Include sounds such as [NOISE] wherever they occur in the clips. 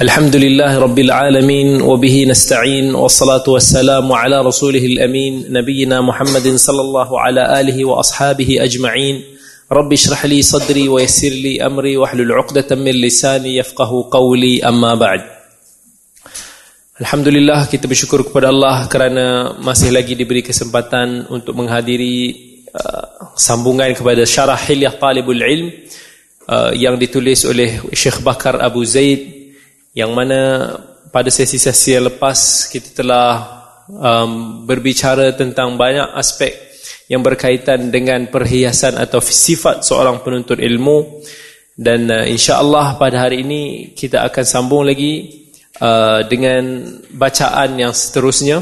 الحمد لله رب العالمين وبه نستعين والصلاة والسلام على رسوله الأمين نبينا محمد صلى الله على آله وأصحابه أجمعين رب اشرح لي صدري ويسر لي أمري واحلل عقدة من لساني يفقه قولي أما بعد Alhamdulillah kita bersyukur kepada Allah kerana masih lagi diberi kesempatan untuk menghadiri uh, sambungan kepada syarah Hilyah Talibul Ilm uh, yang ditulis oleh Syekh Bakar Abu Zaid yang mana pada sesi-sesi yang lepas kita telah um, berbicara tentang banyak aspek yang berkaitan dengan perhiasan atau sifat seorang penuntut ilmu dan uh, insya-Allah pada hari ini kita akan sambung lagi uh, dengan bacaan yang seterusnya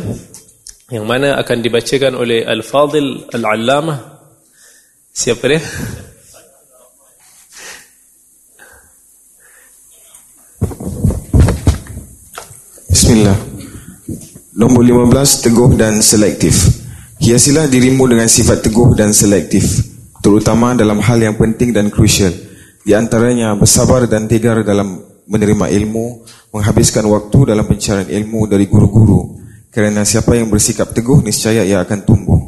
yang mana akan dibacakan oleh Al-Fadil Al-Allamah siapa dia? Bismillah Nombor 15 Teguh dan selektif. Hiasilah dirimu dengan sifat teguh dan selektif Terutama dalam hal yang penting dan krusial. Di antaranya bersabar dan tegar dalam menerima ilmu Menghabiskan waktu dalam pencarian ilmu dari guru-guru. Kerana siapa yang bersikap teguh niscaya ia akan tumbuh.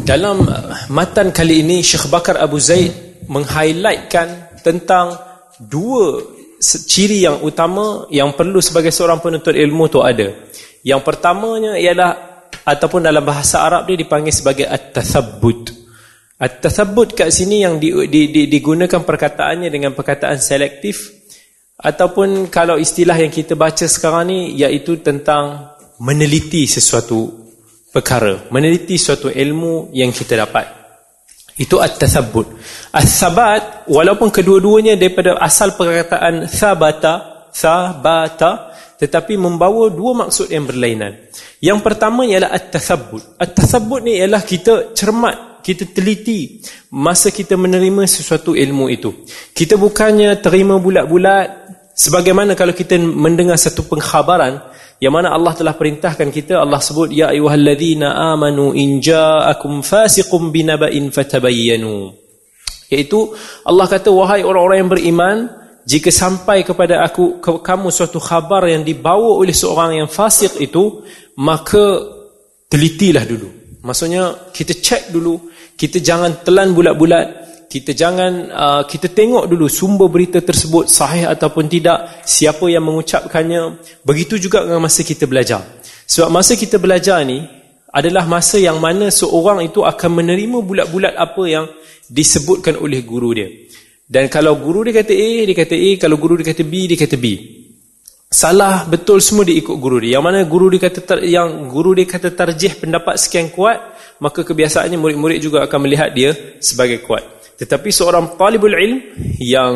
Dalam uh, matan kali ini Syekh Bakar Abu Zaid menghighlightkan tentang dua ciri yang utama yang perlu sebagai seorang penuntut ilmu tu ada. Yang pertamanya ialah ataupun dalam bahasa Arab dia dipanggil sebagai at-tathabbut. At-tathabbut kat sini yang di, di, di, digunakan perkataannya dengan perkataan selektif ataupun kalau istilah yang kita baca sekarang ni iaitu tentang meneliti sesuatu perkara, meneliti suatu ilmu yang kita dapat. Itu at-tathabbut. As-sabat walaupun kedua-duanya daripada asal perkataan thabata, thabata tetapi membawa dua maksud yang berlainan. Yang pertama ialah at-tathabbut. At-tathabbut ni ialah kita cermat, kita teliti masa kita menerima sesuatu ilmu itu. Kita bukannya terima bulat-bulat sebagaimana kalau kita mendengar satu pengkhabaran yang mana Allah telah perintahkan kita Allah sebut ya ayyuhalladzina amanu in ja'akum fasiqun binaba'in fatabayyanu. Iaitu Allah kata wahai orang-orang yang beriman jika sampai kepada aku ke, kamu suatu khabar yang dibawa oleh seorang yang fasik itu maka telitilah dulu. Maksudnya kita cek dulu kita jangan telan bulat-bulat kita jangan uh, kita tengok dulu sumber berita tersebut sahih ataupun tidak siapa yang mengucapkannya. Begitu juga dengan masa kita belajar. Sebab masa kita belajar ni adalah masa yang mana seorang itu akan menerima bulat-bulat apa yang disebutkan oleh guru dia. Dan kalau guru dia kata A dia kata A. Kalau guru dia kata B dia kata B. Salah betul semua dia ikut guru dia. Yang mana guru dia kata yang guru dia kata tarjih pendapat sekian kuat maka kebiasaannya murid-murid juga akan melihat dia sebagai kuat tetapi seorang talibul ilm yang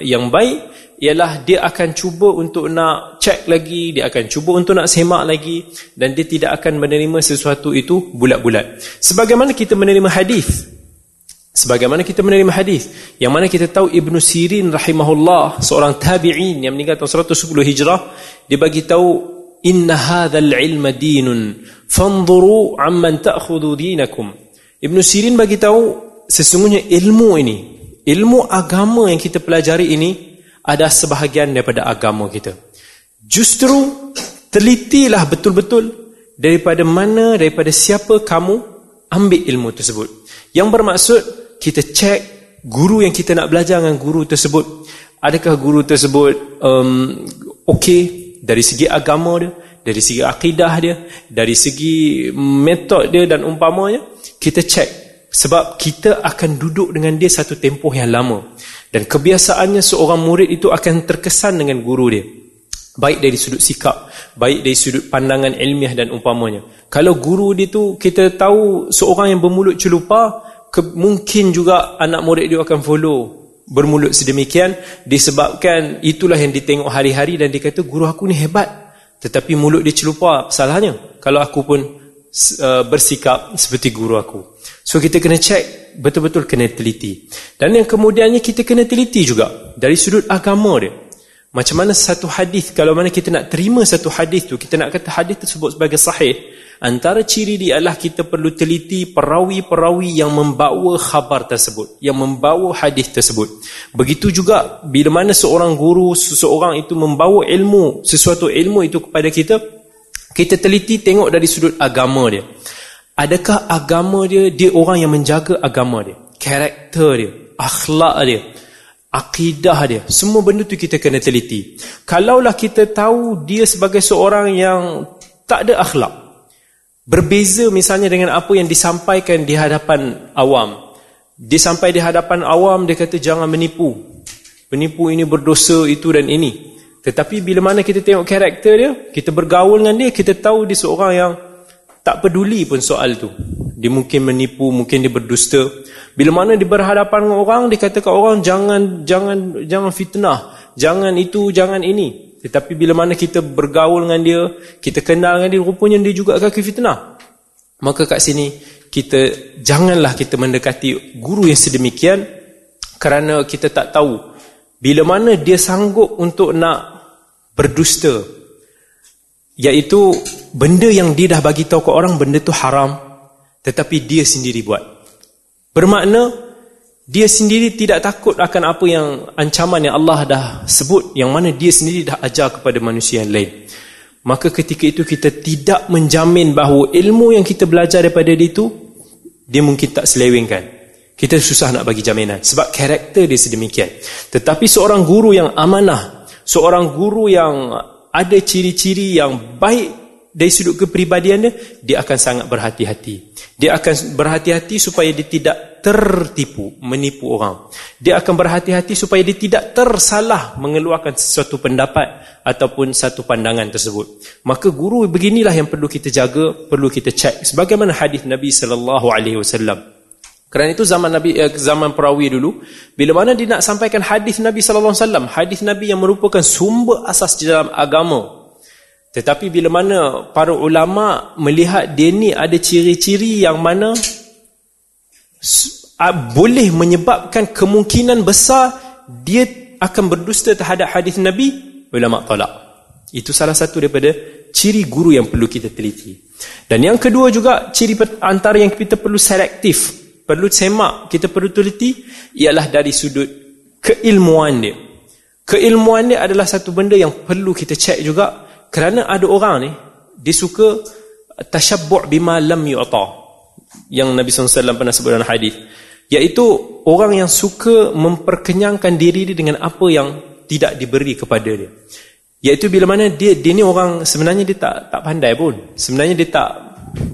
yang baik ialah dia akan cuba untuk nak cek lagi, dia akan cuba untuk nak semak lagi dan dia tidak akan menerima sesuatu itu bulat-bulat. Sebagaimana kita menerima hadis. Sebagaimana kita menerima hadis yang mana kita tahu Ibn Sirin rahimahullah seorang tabi'in yang meninggal tahun 110 Hijrah dia bagi tahu inna hadzal ilma dinun fanzuru amman ta'khudhu dinakum. Ibn Sirin bagi tahu sesungguhnya ilmu ini ilmu agama yang kita pelajari ini ada sebahagian daripada agama kita. Justru telitilah betul-betul daripada mana daripada siapa kamu ambil ilmu tersebut. Yang bermaksud kita cek guru yang kita nak belajar dengan guru tersebut. Adakah guru tersebut um, okey dari segi agama dia dari segi akidah dia dari segi metod dia dan umpamanya? Kita cek sebab kita akan duduk dengan dia satu tempoh yang lama. Dan kebiasaannya seorang murid itu akan terkesan dengan guru dia. Baik dari sudut sikap baik dari sudut pandangan ilmiah dan umpamanya. Kalau guru dia tu kita tahu seorang yang bermulut celupa ke, mungkin juga anak murid dia akan follow bermulut sedemikian. Disebabkan itulah yang ditengok hari-hari dan dia kata guru aku ni hebat tetapi mulut dia celupa. Salahnya. Kalau aku pun uh, bersikap seperti guru aku So kita kena cek betul-betul kena teliti. Dan yang kemudiannya kita kena teliti juga dari sudut agama dia. Macam mana satu hadis kalau mana kita nak terima satu hadis tu, kita nak kata hadis tersebut sebagai sahih, antara ciri dia adalah kita perlu teliti perawi-perawi yang membawa khabar tersebut, yang membawa hadis tersebut. Begitu juga bila mana seorang guru, seseorang itu membawa ilmu, sesuatu ilmu itu kepada kita, kita teliti tengok dari sudut agama dia. Adakah agama dia, dia orang yang menjaga agama dia, karakter dia, akhlak dia, akidah dia. Semua benda tu kita kena teliti. Kalaulah kita tahu dia sebagai seorang yang tak ada akhlak berbeza misalnya dengan apa yang disampaikan di hadapan awam. Dia sampai di hadapan awam dia kata jangan menipu. Menipu ini berdosa itu dan ini tetapi bila mana kita tengok karakter dia kita bergaul dengan dia kita tahu dia seorang yang tak peduli pun soal tu. Dia mungkin menipu mungkin dia berdusta. Bila mana dia berhadapan dengan orang dia kata orang jangan jangan jangan fitnah. Jangan itu jangan ini. Tetapi bila mana kita bergaul dengan dia kita kenal dengan dia rupanya dia juga kaki fitnah maka kat sini kita janganlah kita mendekati guru yang sedemikian kerana kita tak tahu. Bila mana dia sanggup untuk nak berdusta. Iaitu benda yang dia dah bagi tahu ke orang benda tu haram tetapi dia sendiri buat. Bermakna dia sendiri tidak takut akan apa yang ancaman yang Allah dah sebut yang mana dia sendiri dah ajar kepada manusia yang lain. Maka ketika itu kita tidak menjamin bahawa ilmu yang kita belajar daripada dia itu dia mungkin tak selewengkan. Kita susah nak bagi jaminan sebab karakter dia sedemikian. Tetapi seorang guru yang amanah seorang guru yang ada ciri-ciri yang baik dari sudut kepribadian dia dia akan sangat berhati-hati. Dia akan berhati-hati supaya dia tidak tertipu menipu orang. Dia akan berhati-hati supaya dia tidak tersalah mengeluarkan sesuatu pendapat ataupun satu pandangan tersebut. Maka guru beginilah yang perlu kita jaga perlu kita cek sebagaimana hadis Nabi sallallahu alaihi wasallam kerana itu zaman Nabi eh, zaman perawi dulu bila mana dia nak sampaikan hadis Nabi sallallahu alaihi wasallam hadis Nabi yang merupakan sumber asas di dalam agama tetapi bila mana para ulama melihat dia ni ada ciri-ciri yang mana boleh menyebabkan kemungkinan besar dia akan berdusta terhadap hadis Nabi, ulama tolak. Itu salah satu daripada ciri guru yang perlu kita teliti. Dan yang kedua juga ciri antara yang kita perlu selektif, perlu semak, kita perlu teliti ialah dari sudut keilmuan dia. Keilmuan dia adalah satu benda yang perlu kita cek juga. Kerana ada orang ni dia suka tasyabbu' bima lam yu'ta. Yang Nabi SAW pernah sebut dalam hadis. Iaitu orang yang suka memperkenyangkan diri dia dengan apa yang tidak diberi kepada dia. Iaitu bila mana dia dia ni orang sebenarnya dia tak tak pandai pun. Sebenarnya dia tak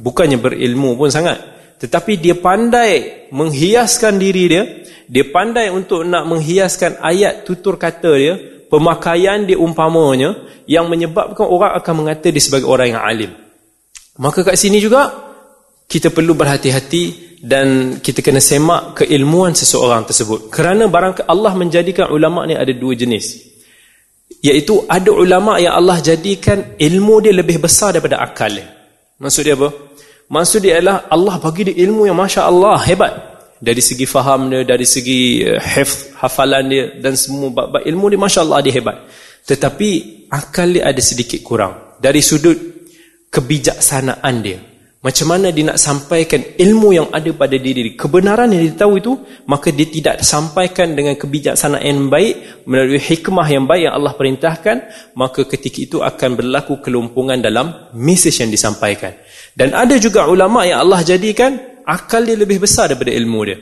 bukannya berilmu pun sangat tetapi dia pandai menghiaskan diri dia dia pandai untuk nak menghiaskan ayat tutur kata dia pemakaian dia umpamanya yang menyebabkan orang akan mengata dia sebagai orang yang alim. Maka kat sini juga kita perlu berhati-hati dan kita kena semak keilmuan seseorang tersebut. Kerana barang Allah menjadikan ulama ni ada dua jenis. Iaitu ada ulama yang Allah jadikan ilmu dia lebih besar daripada akal. Maksud dia apa? Maksud dia adalah Allah bagi dia ilmu yang Masya Allah hebat. Dari segi faham dia, dari segi uh, hafalan dia dan semua bab-bab ilmu dia Masya Allah dia hebat. Tetapi akal dia ada sedikit kurang. Dari sudut kebijaksanaan dia. Macam mana dia nak sampaikan ilmu yang ada pada diri dia. Kebenaran yang dia tahu itu, maka dia tidak sampaikan dengan kebijaksanaan yang baik, melalui hikmah yang baik yang Allah perintahkan, maka ketika itu akan berlaku kelumpungan dalam mesej yang disampaikan. Dan ada juga ulama yang Allah jadikan, akal dia lebih besar daripada ilmu dia.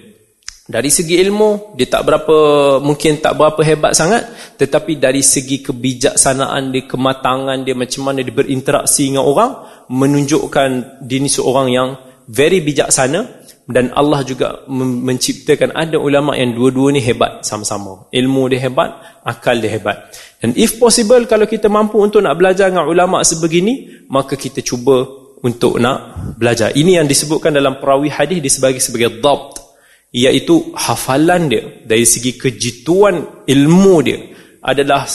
Dari segi ilmu, dia tak berapa, mungkin tak berapa hebat sangat, tetapi dari segi kebijaksanaan dia, kematangan dia, macam mana dia berinteraksi dengan orang, menunjukkan dia ni seorang yang very bijaksana, dan Allah juga menciptakan ada ulama yang dua-dua ni hebat sama-sama. Ilmu dia hebat, akal dia hebat. Dan if possible, kalau kita mampu untuk nak belajar dengan ulama sebegini, maka kita cuba untuk nak belajar. Ini yang disebutkan dalam perawi hadis di sebagai dabt iaitu hafalan dia dari segi kejituan ilmu dia adalah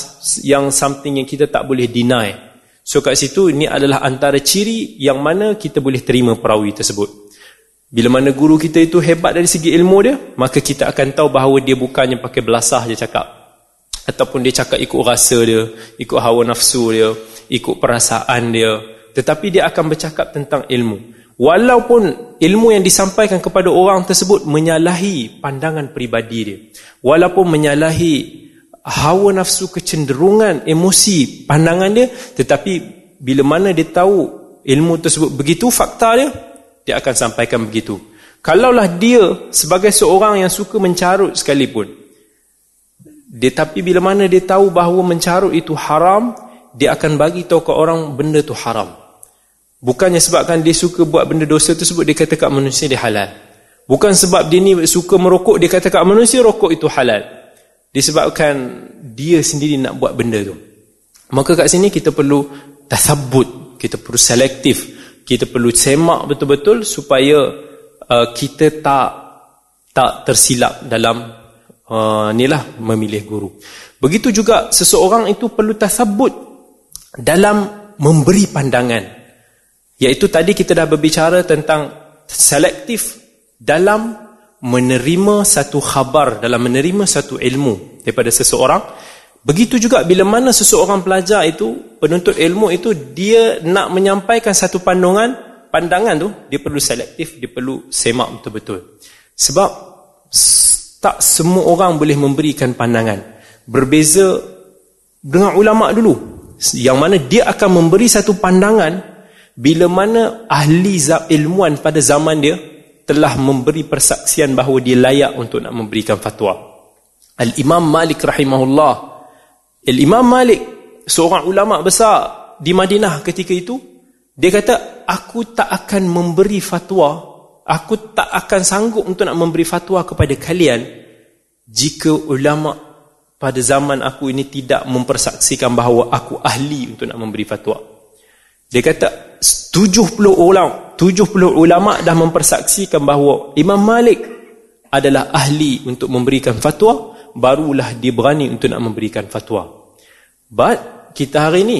yang something yang kita tak boleh deny so kat situ ini adalah antara ciri yang mana kita boleh terima perawi tersebut. Bila mana guru kita itu hebat dari segi ilmu dia maka kita akan tahu bahawa dia bukannya pakai belasah je cakap. Ataupun dia cakap ikut rasa dia, ikut hawa nafsu dia, ikut perasaan dia, tetapi dia akan bercakap tentang ilmu. Walaupun ilmu yang disampaikan kepada orang tersebut menyalahi pandangan peribadi dia, walaupun menyalahi hawa nafsu kecenderungan emosi pandangan dia, tetapi bila mana dia tahu ilmu tersebut begitu fakta dia, dia akan sampaikan begitu. Kalaulah dia sebagai seorang yang suka mencarut sekalipun, dia tapi bila mana dia tahu bahawa mencarut itu haram, dia akan bagi tahu ke orang benda itu haram. Bukannya sebabkan dia suka buat benda dosa tersebut dia kata kat manusia dia halal. Bukan sebab dia ni suka merokok dia kata kat manusia rokok itu halal. Disebabkan dia sendiri nak buat benda tu. Maka kat sini kita perlu tasabut, kita perlu selektif, kita perlu semak betul-betul supaya uh, kita tak tak tersilap dalam uh, inilah memilih guru. Begitu juga seseorang itu perlu tasabut dalam memberi pandangan. Iaitu tadi kita dah berbicara tentang selektif dalam menerima satu khabar, dalam menerima satu ilmu daripada seseorang. Begitu juga bila mana seseorang pelajar itu, penuntut ilmu itu, dia nak menyampaikan satu pandangan, pandangan tu, dia perlu selektif, dia perlu semak betul-betul. Sebab tak semua orang boleh memberikan pandangan. Berbeza dengan ulama dulu. Yang mana dia akan memberi satu pandangan bila mana ahli ilmuwan pada zaman dia telah memberi persaksian bahawa dia layak untuk nak memberikan fatwa. Al-Imam Malik rahimahullah. Al-Imam Malik seorang ulama besar di Madinah ketika itu dia kata aku tak akan memberi fatwa aku tak akan sanggup untuk nak memberi fatwa kepada kalian jika ulama pada zaman aku ini tidak mempersaksikan bahawa aku ahli untuk nak memberi fatwa. Dia kata 70 orang, 70 ulama dah mempersaksikan bahawa Imam Malik adalah ahli untuk memberikan fatwa, barulah dia berani untuk nak memberikan fatwa. But kita hari ini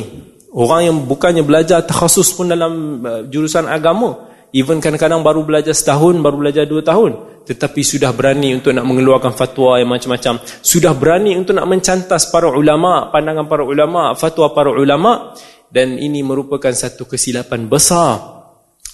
orang yang bukannya belajar takhasus pun dalam uh, jurusan agama, Even kadang-kadang baru belajar setahun, baru belajar dua tahun. Tetapi sudah berani untuk nak mengeluarkan fatwa yang macam-macam. Sudah berani untuk nak mencantas para ulama, pandangan para ulama, fatwa para ulama. Dan ini merupakan satu kesilapan besar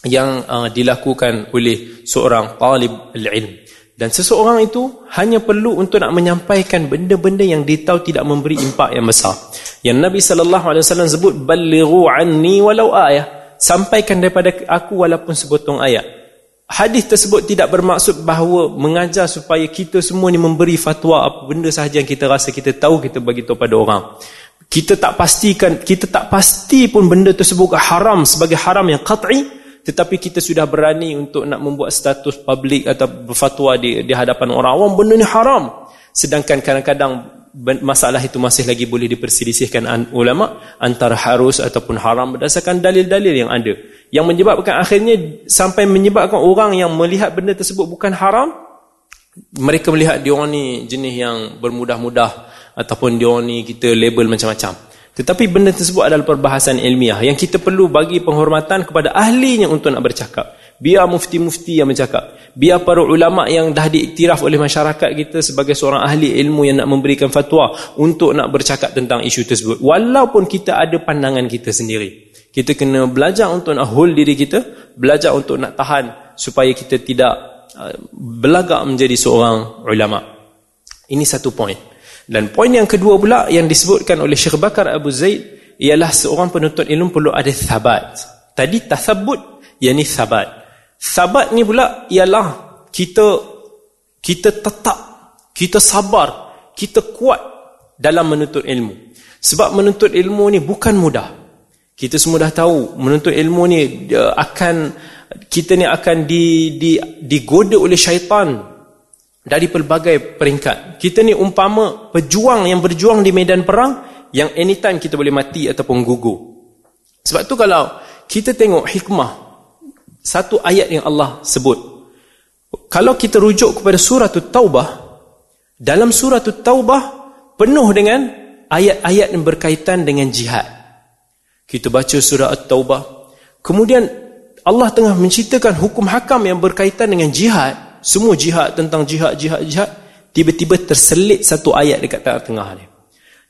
yang uh, dilakukan oleh seorang talib al-ilm. Dan seseorang itu hanya perlu untuk nak menyampaikan benda-benda yang dia tahu tidak memberi impak yang besar. Yang Nabi SAW sebut, Balighu anni walau ayah sampaikan daripada aku walaupun sepotong ayat. Hadis tersebut tidak bermaksud bahawa mengajar supaya kita semua ni memberi fatwa apa benda sahaja yang kita rasa kita tahu kita bagi tahu pada orang. Kita tak pastikan, kita tak pasti pun benda tersebut haram sebagai haram yang qat'i tetapi kita sudah berani untuk nak membuat status publik atau berfatwa di, di hadapan orang awam benda ni haram. Sedangkan kadang-kadang masalah itu masih lagi boleh diperselisihkan ulama antara harus ataupun haram berdasarkan dalil-dalil yang ada yang menyebabkan akhirnya sampai menyebabkan orang yang melihat benda tersebut bukan haram mereka melihat dia orang ni jenis yang bermudah-mudah ataupun dia ni kita label macam-macam. Tetapi benda tersebut adalah perbahasan ilmiah yang kita perlu bagi penghormatan kepada ahlinya untuk nak bercakap. Biar mufti-mufti yang bercakap. Biar para ulama yang dah diiktiraf oleh masyarakat kita sebagai seorang ahli ilmu yang nak memberikan fatwa untuk nak bercakap tentang isu tersebut. Walaupun kita ada pandangan kita sendiri. Kita kena belajar untuk nak hold diri kita belajar untuk nak tahan supaya kita tidak uh, belagak menjadi seorang ulama. Ini satu poin dan poin yang kedua pula yang disebutkan oleh Syekh Bakar Abu Zaid ialah seorang penuntut ilmu perlu ada thabat tadi tasabut yang ini thabat Sabat ni pula ialah kita kita tetap, kita sabar, kita kuat dalam menuntut ilmu. Sebab menuntut ilmu ni bukan mudah. Kita semua dah tahu menuntut ilmu ni akan kita ni akan di, di, digoda oleh syaitan dari pelbagai peringkat. Kita ni umpama pejuang yang berjuang di medan perang yang anytime kita boleh mati ataupun gugur. Sebab tu kalau kita tengok hikmah satu ayat yang Allah sebut. Kalau kita rujuk kepada surah Taubah, dalam surah Taubah penuh dengan ayat-ayat yang berkaitan dengan jihad. Kita baca surah At-Taubah, kemudian Allah tengah menceritakan hukum hakam yang berkaitan dengan jihad, semua jihad tentang jihad, jihad, jihad, tiba-tiba terselit satu ayat dekat tengah-tengah ni.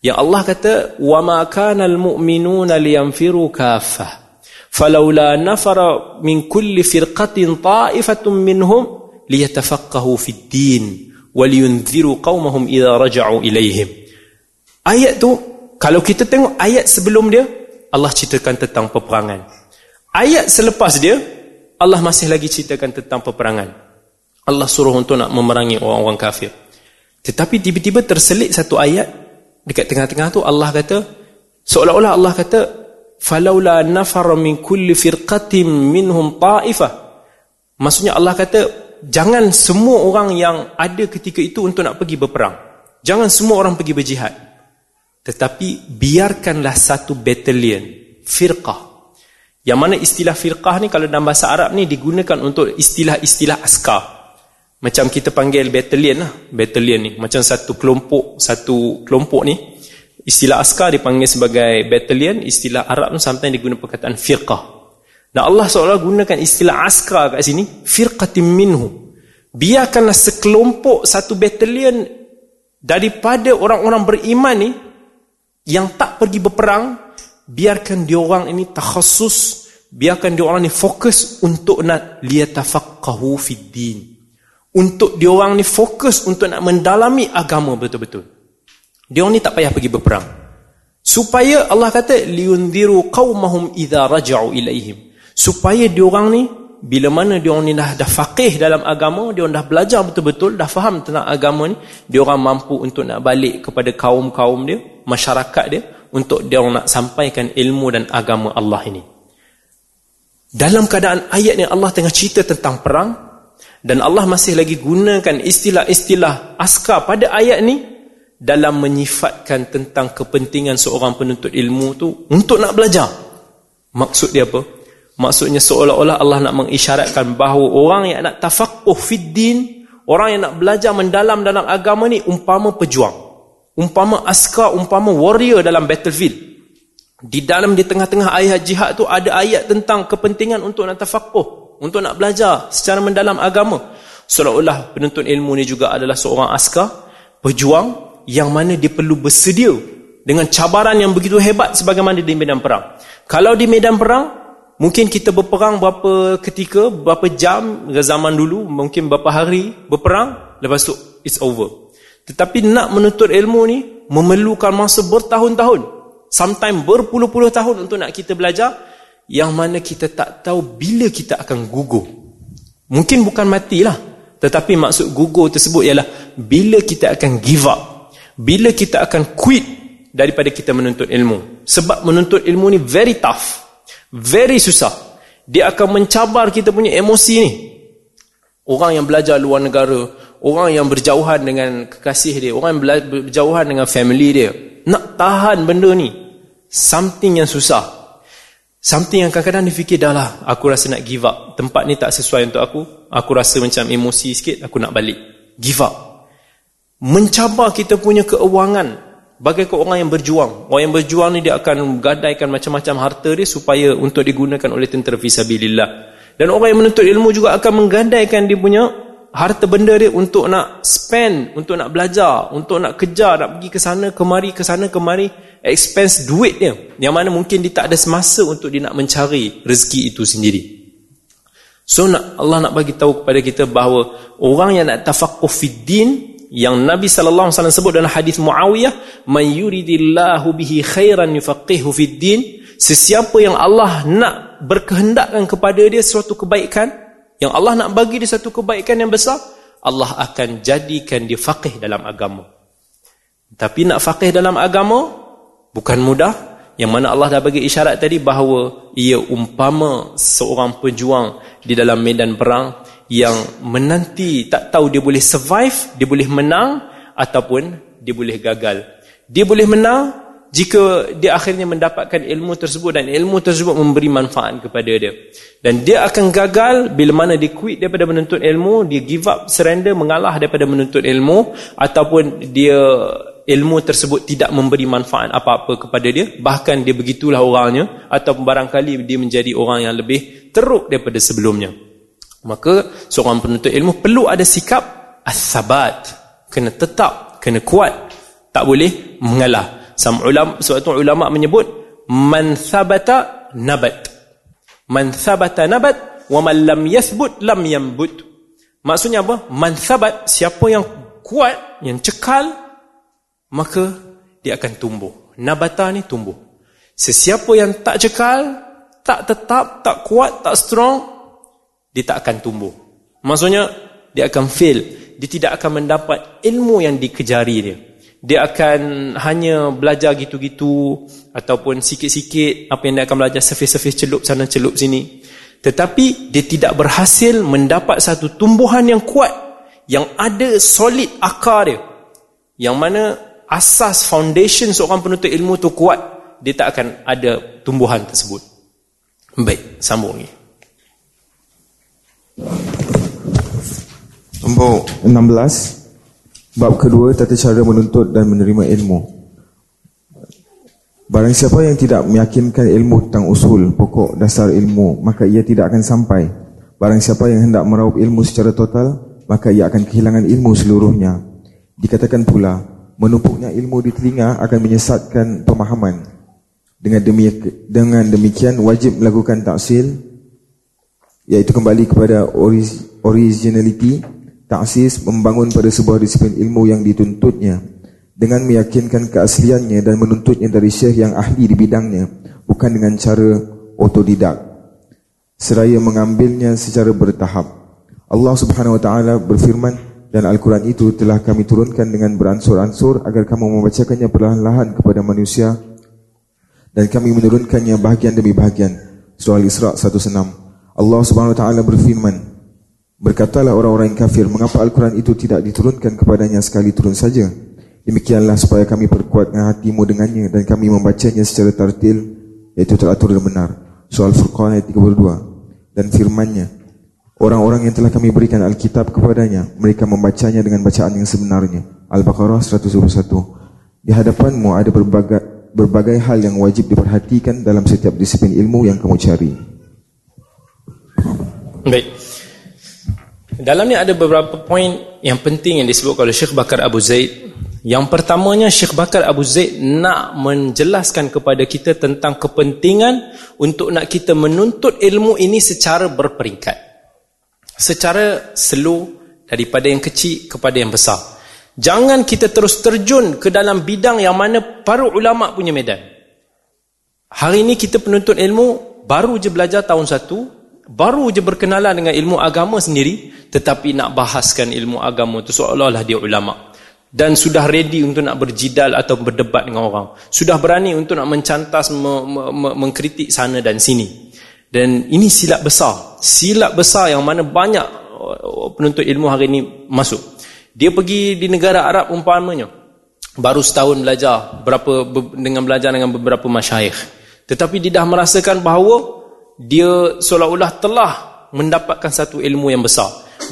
yang Allah kata wa ma kana almu'minuna liyanfiru kaffah falawla nafara min kulli firqatin ta'ifatun minhum liyatafaqahu fid din waliyunziru qaumahum idza raja'u ilaihim ayat tu kalau kita tengok ayat sebelum dia Allah ceritakan tentang peperangan. Ayat selepas dia Allah masih lagi ceritakan tentang peperangan Allah suruh untuk nak memerangi orang-orang kafir. Tetapi tiba-tiba terselit satu ayat dekat tengah-tengah tu Allah kata seolah-olah Allah kata falaula nafara min kulli firqatin minhum ta'ifah. Maksudnya Allah kata jangan semua orang yang ada ketika itu untuk nak pergi berperang. Jangan semua orang pergi berjihad. Tetapi biarkanlah satu battalion firqah. Yang mana istilah firqah ni kalau dalam bahasa Arab ni digunakan untuk istilah-istilah askar macam kita panggil battalion lah. Battalion ni macam satu kelompok satu kelompok ni istilah askar dipanggil sebagai battalion istilah Arab tu sampai digunakan perkataan firqah. Dan Allah seolah gunakan istilah askar kat sini firqatim minhu. Biarkanlah sekelompok satu battalion daripada orang-orang beriman ni yang tak pergi berperang biarkan dia orang ini takhasus biarkan dia orang ni fokus untuk nak liyatafaqahu fid din untuk dia orang ni fokus untuk nak mendalami agama betul-betul. Dia orang ni tak payah pergi berperang. Supaya Allah kata liunziru qaumahum idza raja'u ilaihim. Supaya dia orang ni bila mana dia orang ni dah dah faqih dalam agama, dia orang dah belajar betul-betul, dah faham tentang agama ni, dia orang mampu untuk nak balik kepada kaum-kaum dia, masyarakat dia untuk dia orang nak sampaikan ilmu dan agama Allah ini. Dalam keadaan ayat ni Allah tengah cerita tentang perang, dan Allah masih lagi gunakan istilah-istilah askar pada ayat ni dalam menyifatkan tentang kepentingan seorang penuntut ilmu tu untuk nak belajar. Maksud dia apa? Maksudnya seolah-olah Allah nak mengisyaratkan bahawa orang yang nak tafaqquh fid din, orang yang nak belajar mendalam dalam agama ni umpama pejuang. Umpama askar, umpama warrior dalam battlefield. Di dalam di tengah-tengah ayat jihad tu ada ayat tentang kepentingan untuk nak tafaqquh untuk nak belajar secara mendalam agama. Seolah-olah penuntut ilmu ni juga adalah seorang askar pejuang yang mana dia perlu bersedia dengan cabaran yang begitu hebat sebagaimana di medan perang. Kalau di medan perang mungkin kita berperang berapa ketika berapa jam zaman dulu mungkin berapa hari berperang lepas tu it's over. Tetapi nak menuntut ilmu ni memerlukan masa bertahun-tahun sometimes berpuluh-puluh tahun untuk nak kita belajar yang mana kita tak tahu bila kita akan gugur. Mungkin bukan matilah, tetapi maksud gugur tersebut ialah bila kita akan give up. Bila kita akan quit daripada kita menuntut ilmu. Sebab menuntut ilmu ni very tough. Very susah. Dia akan mencabar kita punya emosi ni. Orang yang belajar luar negara, orang yang berjauhan dengan kekasih dia, orang yang berjauhan dengan family dia, nak tahan benda ni, something yang susah. Something yang kadang-kadang dia fikir dah lah Aku rasa nak give up. Tempat ni tak sesuai untuk aku. Aku rasa macam emosi sikit Aku nak balik. Give up. Mencabar kita punya keuangan. Bagaikan orang yang berjuang. Orang yang berjuang ni dia akan Gadaikan macam-macam harta dia Supaya untuk digunakan oleh tentera fisabilillah. Dan orang yang menuntut ilmu juga Akan menggadaikan dia punya Harta benda dia untuk nak spend Untuk nak belajar Untuk nak kejar Nak pergi ke sana kemari Ke sana kemari expense duit dia. Yang mana mungkin dia tak ada semasa untuk dia nak mencari rezeki itu sendiri. So nak, Allah nak bagi tahu kepada kita bahawa orang yang nak tafaqquh fid din yang Nabi sallallahu alaihi wasallam sebut dalam hadis Muawiyah man yuridillahu bihi khairan yufaqihu fid din sesiapa yang Allah nak berkehendakkan kepada dia suatu kebaikan yang Allah nak bagi dia satu kebaikan yang besar Allah akan jadikan dia faqih dalam agama tapi nak faqih dalam agama bukan mudah yang mana Allah dah bagi isyarat tadi bahawa ia umpama seorang pejuang di dalam medan perang yang menanti tak tahu dia boleh survive, dia boleh menang ataupun dia boleh gagal. Dia boleh menang jika dia akhirnya mendapatkan ilmu tersebut dan ilmu tersebut memberi manfaat kepada dia. Dan dia akan gagal bila mana dia quit daripada menuntut ilmu, dia give up, surrender, mengalah daripada menuntut ilmu ataupun dia ilmu tersebut tidak memberi manfaat apa-apa kepada dia. Bahkan dia begitulah orangnya atau barangkali dia menjadi orang yang lebih teruk daripada sebelumnya. Maka seorang penuntut ilmu perlu ada sikap as-sabat. Kena tetap kena kuat. Tak boleh mengalah Ulama sebab itu ulama menyebut man thabata nabat. Man thabata nabat wa man lam yathbut lam yambut. Maksudnya apa? Man thabat siapa yang kuat, yang cekal maka dia akan tumbuh. Nabata ni tumbuh. Sesiapa yang tak cekal, tak tetap, tak kuat, tak strong, dia tak akan tumbuh. Maksudnya dia akan fail. Dia tidak akan mendapat ilmu yang dikejari dia. Dia akan hanya belajar gitu-gitu ataupun sikit-sikit apa yang dia akan belajar surface-surface celup sana celup sini. Tetapi dia tidak berhasil mendapat satu tumbuhan yang kuat yang ada solid akar dia. Yang mana asas foundation seorang penuntut ilmu tu kuat, dia tak akan ada tumbuhan tersebut. Baik, sambung lagi. Nombor 16 Bab kedua tata cara menuntut dan menerima ilmu. Barang siapa yang tidak meyakinkan ilmu tentang usul, pokok, dasar ilmu Maka ia tidak akan sampai. Barang siapa yang hendak meraup ilmu secara total Maka ia akan kehilangan ilmu seluruhnya. Dikatakan pula Menumpuknya ilmu di telinga akan menyesatkan pemahaman. Dengan demikian wajib melakukan taksil iaitu kembali kepada originality taksis membangun pada sebuah disiplin ilmu yang dituntutnya dengan meyakinkan keasliannya dan menuntutnya dari syekh yang ahli di bidangnya bukan dengan cara otodidak. Seraya mengambilnya secara bertahap. Allah Subhanahu wa taala berfirman dan Al-Quran itu telah kami turunkan dengan beransur-ansur agar kamu membacakannya perlahan-lahan kepada manusia dan kami menurunkannya bahagian demi bahagian. Surah Al-Isra 106 Allah Subhanahu wa taala berfirman Berkatalah orang-orang yang kafir mengapa Al-Quran itu tidak diturunkan kepadanya sekali turun saja? Demikianlah supaya kami perkuatkan hatimu dengannya dan kami membacanya secara tartil iaitu teratur dan benar. Surah Al-Furqan ayat 32 dan firmannya Orang-orang yang telah kami berikan Alkitab kepadanya mereka membacanya dengan bacaan yang sebenarnya. Al-Baqarah 121 Di hadapanmu ada berbagai berbagai hal yang wajib diperhatikan dalam setiap disiplin ilmu yang kamu cari. Baik. Dalam ni ada beberapa poin yang penting yang disebut oleh Syekh Bakar Abu Zaid. Yang pertamanya Syekh Bakar Abu Zaid nak menjelaskan kepada kita tentang kepentingan untuk nak kita menuntut ilmu ini secara berperingkat. Secara slow daripada yang kecil kepada yang besar. Jangan kita terus terjun ke dalam bidang yang mana para ulama punya medan. Hari ini kita penuntut ilmu baru je belajar tahun satu, baru je berkenalan dengan ilmu agama sendiri tetapi nak bahaskan ilmu agama itu seolah-olah dia ulama. Dan sudah ready untuk nak berjidal atau berdebat dengan orang. Sudah berani untuk nak mencantas me, me, me, mengkritik sana dan sini. Dan ini silap besar. Silap besar yang mana banyak uh, penuntut ilmu hari ini masuk. Dia pergi di negara Arab umpamanya. Baru setahun belajar berapa dengan belajar dengan beberapa masyayikh. Tetapi dia dah merasakan bahawa dia seolah-olah telah mendapatkan satu ilmu yang besar.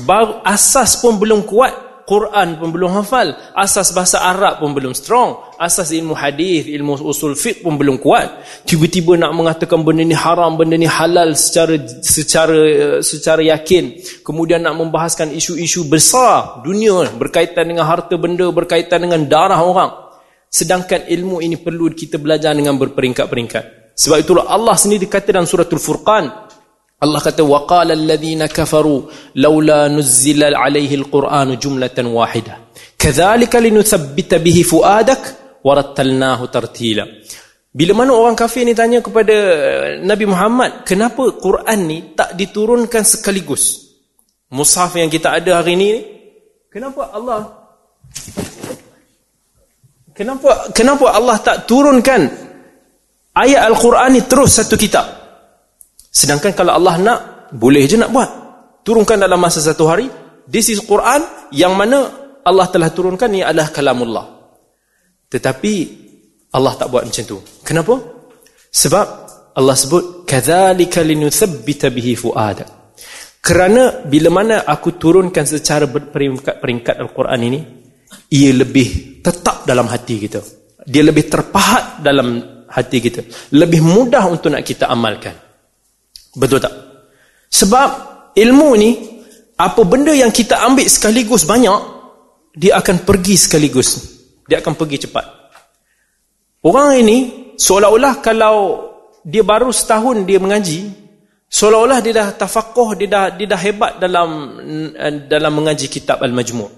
Baru asas pun belum kuat, Quran pun belum hafal, asas bahasa Arab pun belum strong, asas ilmu hadis, ilmu usul fiqh pun belum kuat. Tiba-tiba nak mengatakan benda ni haram, benda ni halal secara secara secara yakin. Kemudian nak membahaskan isu-isu besar dunia berkaitan dengan harta benda, berkaitan dengan darah orang. Sedangkan ilmu ini perlu kita belajar dengan berperingkat-peringkat. Sebab itulah Allah sendiri kata dalam suratul Furqan Allah kata waqala alladhina kafaru laula nuzzila alayhi alquran jumlatan wahidah kadzalika linuthabbita bihi fuadak warattalnahu tartila. Bila mana orang kafir ni tanya kepada Nabi Muhammad kenapa Quran ni tak diturunkan sekaligus? Mushaf yang kita ada hari ni kenapa Allah kenapa kenapa Allah tak turunkan ayat Al-Quran ni terus satu kitab. Sedangkan kalau Allah nak, boleh je nak buat. Turunkan dalam masa satu hari. This is Quran yang mana Allah telah turunkan ni adalah kalamullah. Tetapi Allah tak buat macam tu. Kenapa? Sebab Allah sebut kadzalika linuthabbita bihi fuada. Kerana bila mana aku turunkan secara berperingkat-peringkat Al-Quran ini, ia lebih tetap dalam hati kita. Dia lebih terpahat dalam hati kita lebih mudah untuk nak kita amalkan betul tak sebab ilmu ni apa benda yang kita ambil sekaligus banyak dia akan pergi sekaligus dia akan pergi cepat Orang ini seolah-olah kalau dia baru setahun dia mengaji, seolah-olah dia dah tafakuh, dia dah dia dah hebat dalam dalam mengaji kitab Al-Majmu'.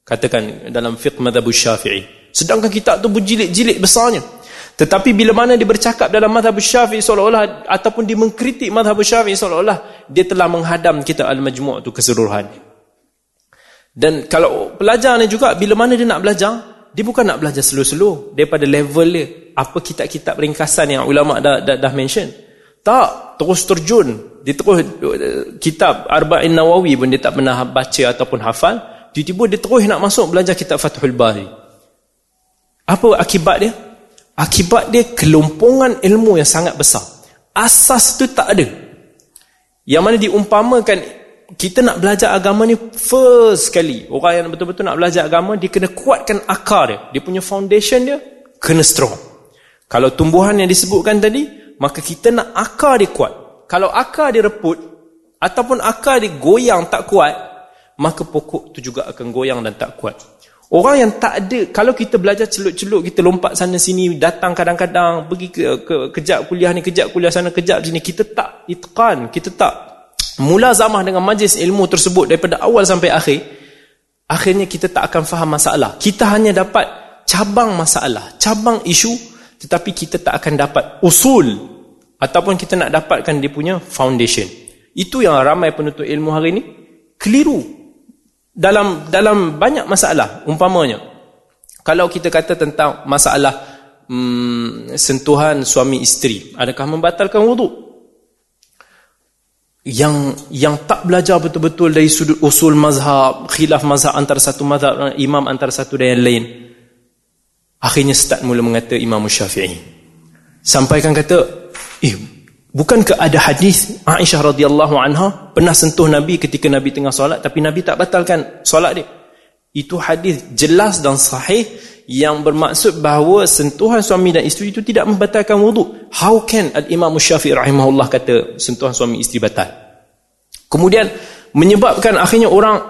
Katakan dalam fiqh madhab Syafi'i. Sedangkan kitab tu berjilid-jilid besarnya. Tetapi bila mana dia bercakap dalam madhab syafi'i seolah-olah ataupun dia mengkritik madhab syafi'i seolah-olah dia telah menghadam kita al-majmu' itu keseluruhan. Dan kalau pelajar ni juga bila mana dia nak belajar, dia bukan nak belajar slow-slow daripada level dia. Apa kitab-kitab ringkasan yang ulama dah, dah, dah mention. Tak, terus terjun. Dia terus kitab Arba'in Nawawi pun dia tak pernah baca ataupun hafal. Tiba-tiba dia terus nak masuk belajar kitab Fathul Bari. Apa akibat dia? Akibat dia kelompongan ilmu yang sangat besar. Asas tu tak ada. Yang mana diumpamakan kita nak belajar agama ni first sekali. Orang yang betul-betul nak belajar agama dia kena kuatkan akar dia. Dia punya foundation dia kena strong. Kalau tumbuhan yang disebutkan tadi, maka kita nak akar dia kuat. Kalau akar dia reput ataupun akar dia goyang tak kuat, maka pokok tu juga akan goyang dan tak kuat. Orang yang tak ada, kalau kita belajar celup-celup, kita lompat sana sini, datang kadang-kadang, pergi ke, ke kejap kuliah ni, kejap kuliah sana, kejap sini, kita tak itqan, kita tak mula zamah dengan majlis ilmu tersebut daripada awal sampai akhir, akhirnya kita tak akan faham masalah. Kita hanya dapat cabang masalah, cabang isu, tetapi kita tak akan dapat usul, ataupun kita nak dapatkan dia punya foundation. Itu yang ramai penuntut ilmu hari ini, keliru dalam dalam banyak masalah umpamanya. Kalau kita kata tentang masalah hmm, sentuhan suami isteri adakah membatalkan wuduk yang yang tak belajar betul-betul dari sudut usul mazhab khilaf mazhab antara satu mazhab imam antara satu dan yang lain akhirnya start mula mengata Imam Syafi'i. Sampaikan kata eh Bukankah ada hadis Aisyah radhiyallahu anha pernah sentuh Nabi ketika Nabi tengah solat tapi Nabi tak batalkan solat dia. Itu hadis jelas dan sahih yang bermaksud bahawa sentuhan suami dan isteri itu tidak membatalkan wuduk. How can al-Imam Syafi'i rahimahullah kata sentuhan suami isteri batal? Kemudian menyebabkan akhirnya orang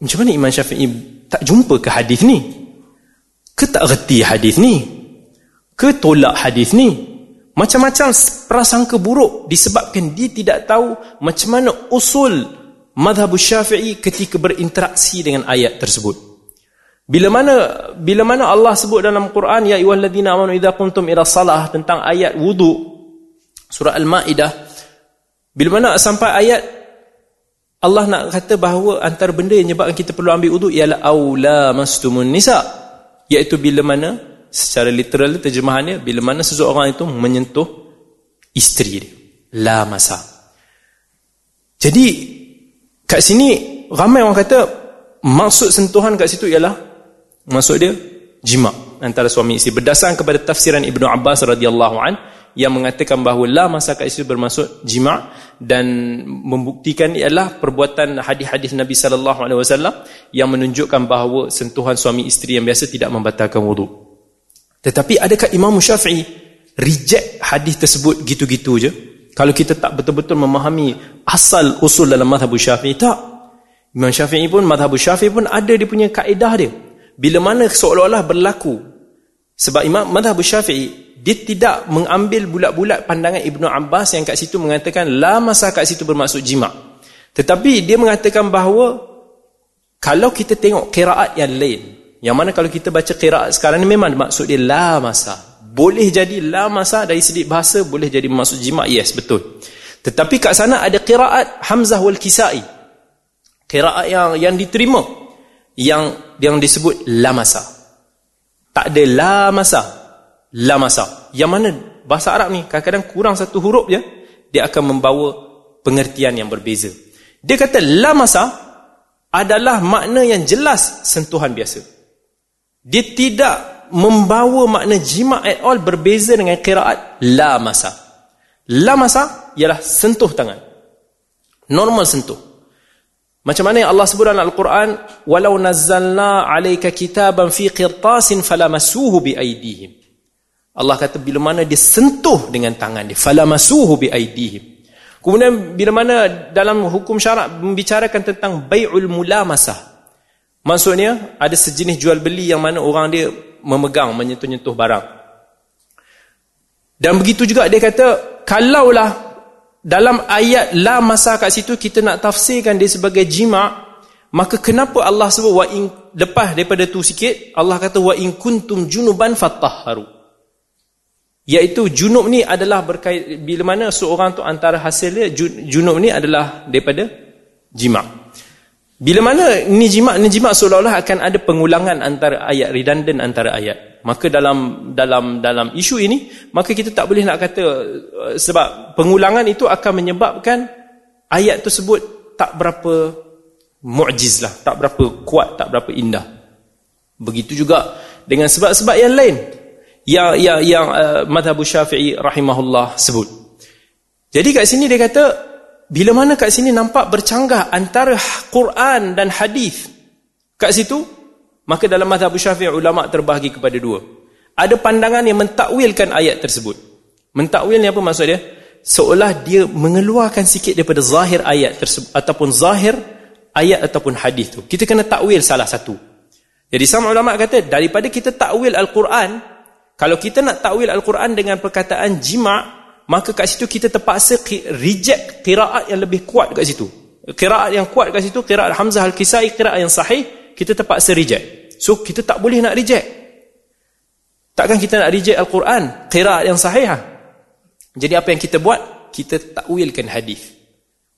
macam mana Imam Syafi'i tak jumpa ke hadis ni? Ke tak reti hadis ni? Ke tolak hadis ni? Macam-macam prasangka buruk disebabkan dia tidak tahu macam mana usul madhab syafi'i ketika berinteraksi dengan ayat tersebut. Bila mana bila mana Allah sebut dalam Quran ya ayyuhalladzina amanu idza qumtum ila salah tentang ayat wudu surah al-maidah bila mana sampai ayat Allah nak kata bahawa antara benda yang menyebabkan kita perlu ambil wudu ialah aula mastumun nisa iaitu bila mana secara literal terjemahannya bila mana seseorang itu menyentuh isteri dia. La masa. Jadi kat sini ramai orang kata maksud sentuhan kat situ ialah maksud dia jima antara suami isteri. Berdasarkan kepada tafsiran Ibnu Abbas radhiyallahu an yang mengatakan bahawa la masa kat situ bermaksud jima dan membuktikan ialah perbuatan hadis-hadis Nabi sallallahu alaihi wasallam yang menunjukkan bahawa sentuhan suami isteri yang biasa tidak membatalkan wuduk tetapi adakah Imam Syafi'i reject hadis tersebut gitu-gitu je? Kalau kita tak betul-betul memahami asal usul dalam madhab Syafi'i, tak. Imam Syafi'i pun, madhab Syafi'i pun ada dia punya kaedah dia. Bila mana seolah-olah berlaku. Sebab Imam madhab Syafi'i, dia tidak mengambil bulat-bulat pandangan Ibnu Abbas yang kat situ mengatakan, la masa kat situ bermaksud jima' Tetapi dia mengatakan bahawa, kalau kita tengok kiraat yang lain, yang mana kalau kita baca qiraat sekarang ni memang maksud dia la masa. Boleh jadi la masa dari segi bahasa boleh jadi maksud jima' yes betul. Tetapi kat sana ada qiraat Hamzah wal Kisai. Qiraat yang yang diterima yang yang disebut la masa. Tak ada la masa. La masa. Yang mana bahasa Arab ni kadang-kadang kurang satu huruf je dia akan membawa pengertian yang berbeza. Dia kata la masa adalah makna yang jelas sentuhan biasa. Dia tidak membawa makna jima' at all berbeza dengan kiraat la masa. La masa ialah sentuh tangan. Normal sentuh. Macam mana yang Allah sebut dalam Al-Quran, walau nazzalna 'alaika kitaban fi qirtasin falamassuhu bi aydihim. Allah kata bila mana dia sentuh dengan tangan dia, falamassuhu bi aydihim. Kemudian bila mana dalam hukum syarak membicarakan tentang bai'ul mulamasah, Maksudnya ada sejenis jual beli yang mana orang dia memegang menyentuh-nyentuh barang. Dan begitu juga dia kata, kalaulah dalam ayat la masa kat situ kita nak tafsirkan dia sebagai jima' maka kenapa Allah sebut wa in lepas daripada tu sikit Allah kata wa in kuntum junuban fatahharu iaitu junub ni adalah berkait bila mana seorang tu antara hasil dia junub ni adalah daripada jima' bila mana ni jima' ni jima' seolah-olah akan ada pengulangan antara ayat redundant antara ayat. Maka dalam dalam dalam isu ini maka kita tak boleh nak kata uh, sebab pengulangan itu akan menyebabkan ayat tersebut tak berapa mu'jiz lah tak berapa kuat tak berapa indah. Begitu juga dengan sebab-sebab yang lain yang yang yang uh, madhab syafi'i rahimahullah sebut. Jadi kat sini dia kata bila mana kat sini nampak bercanggah antara Quran dan hadis kat situ maka dalam madhab syafi'i ulama terbahagi kepada dua ada pandangan yang mentakwilkan ayat tersebut mentakwil ni apa maksud dia seolah dia mengeluarkan sikit daripada zahir ayat tersebut ataupun zahir ayat ataupun hadis tu. Kita kena takwil salah satu. Jadi sama ulama kata daripada kita takwil al-Quran, kalau kita nak takwil al-Quran dengan perkataan jima', maka kat situ kita terpaksa reject qiraat yang lebih kuat kat situ. Qiraat yang kuat kat situ qiraat Hamzah al-Kisai, qiraat yang sahih, kita terpaksa reject. So kita tak boleh nak reject. Takkan kita nak reject al-Quran, qiraat yang sahih ha? Jadi apa yang kita buat? Kita takwilkan hadis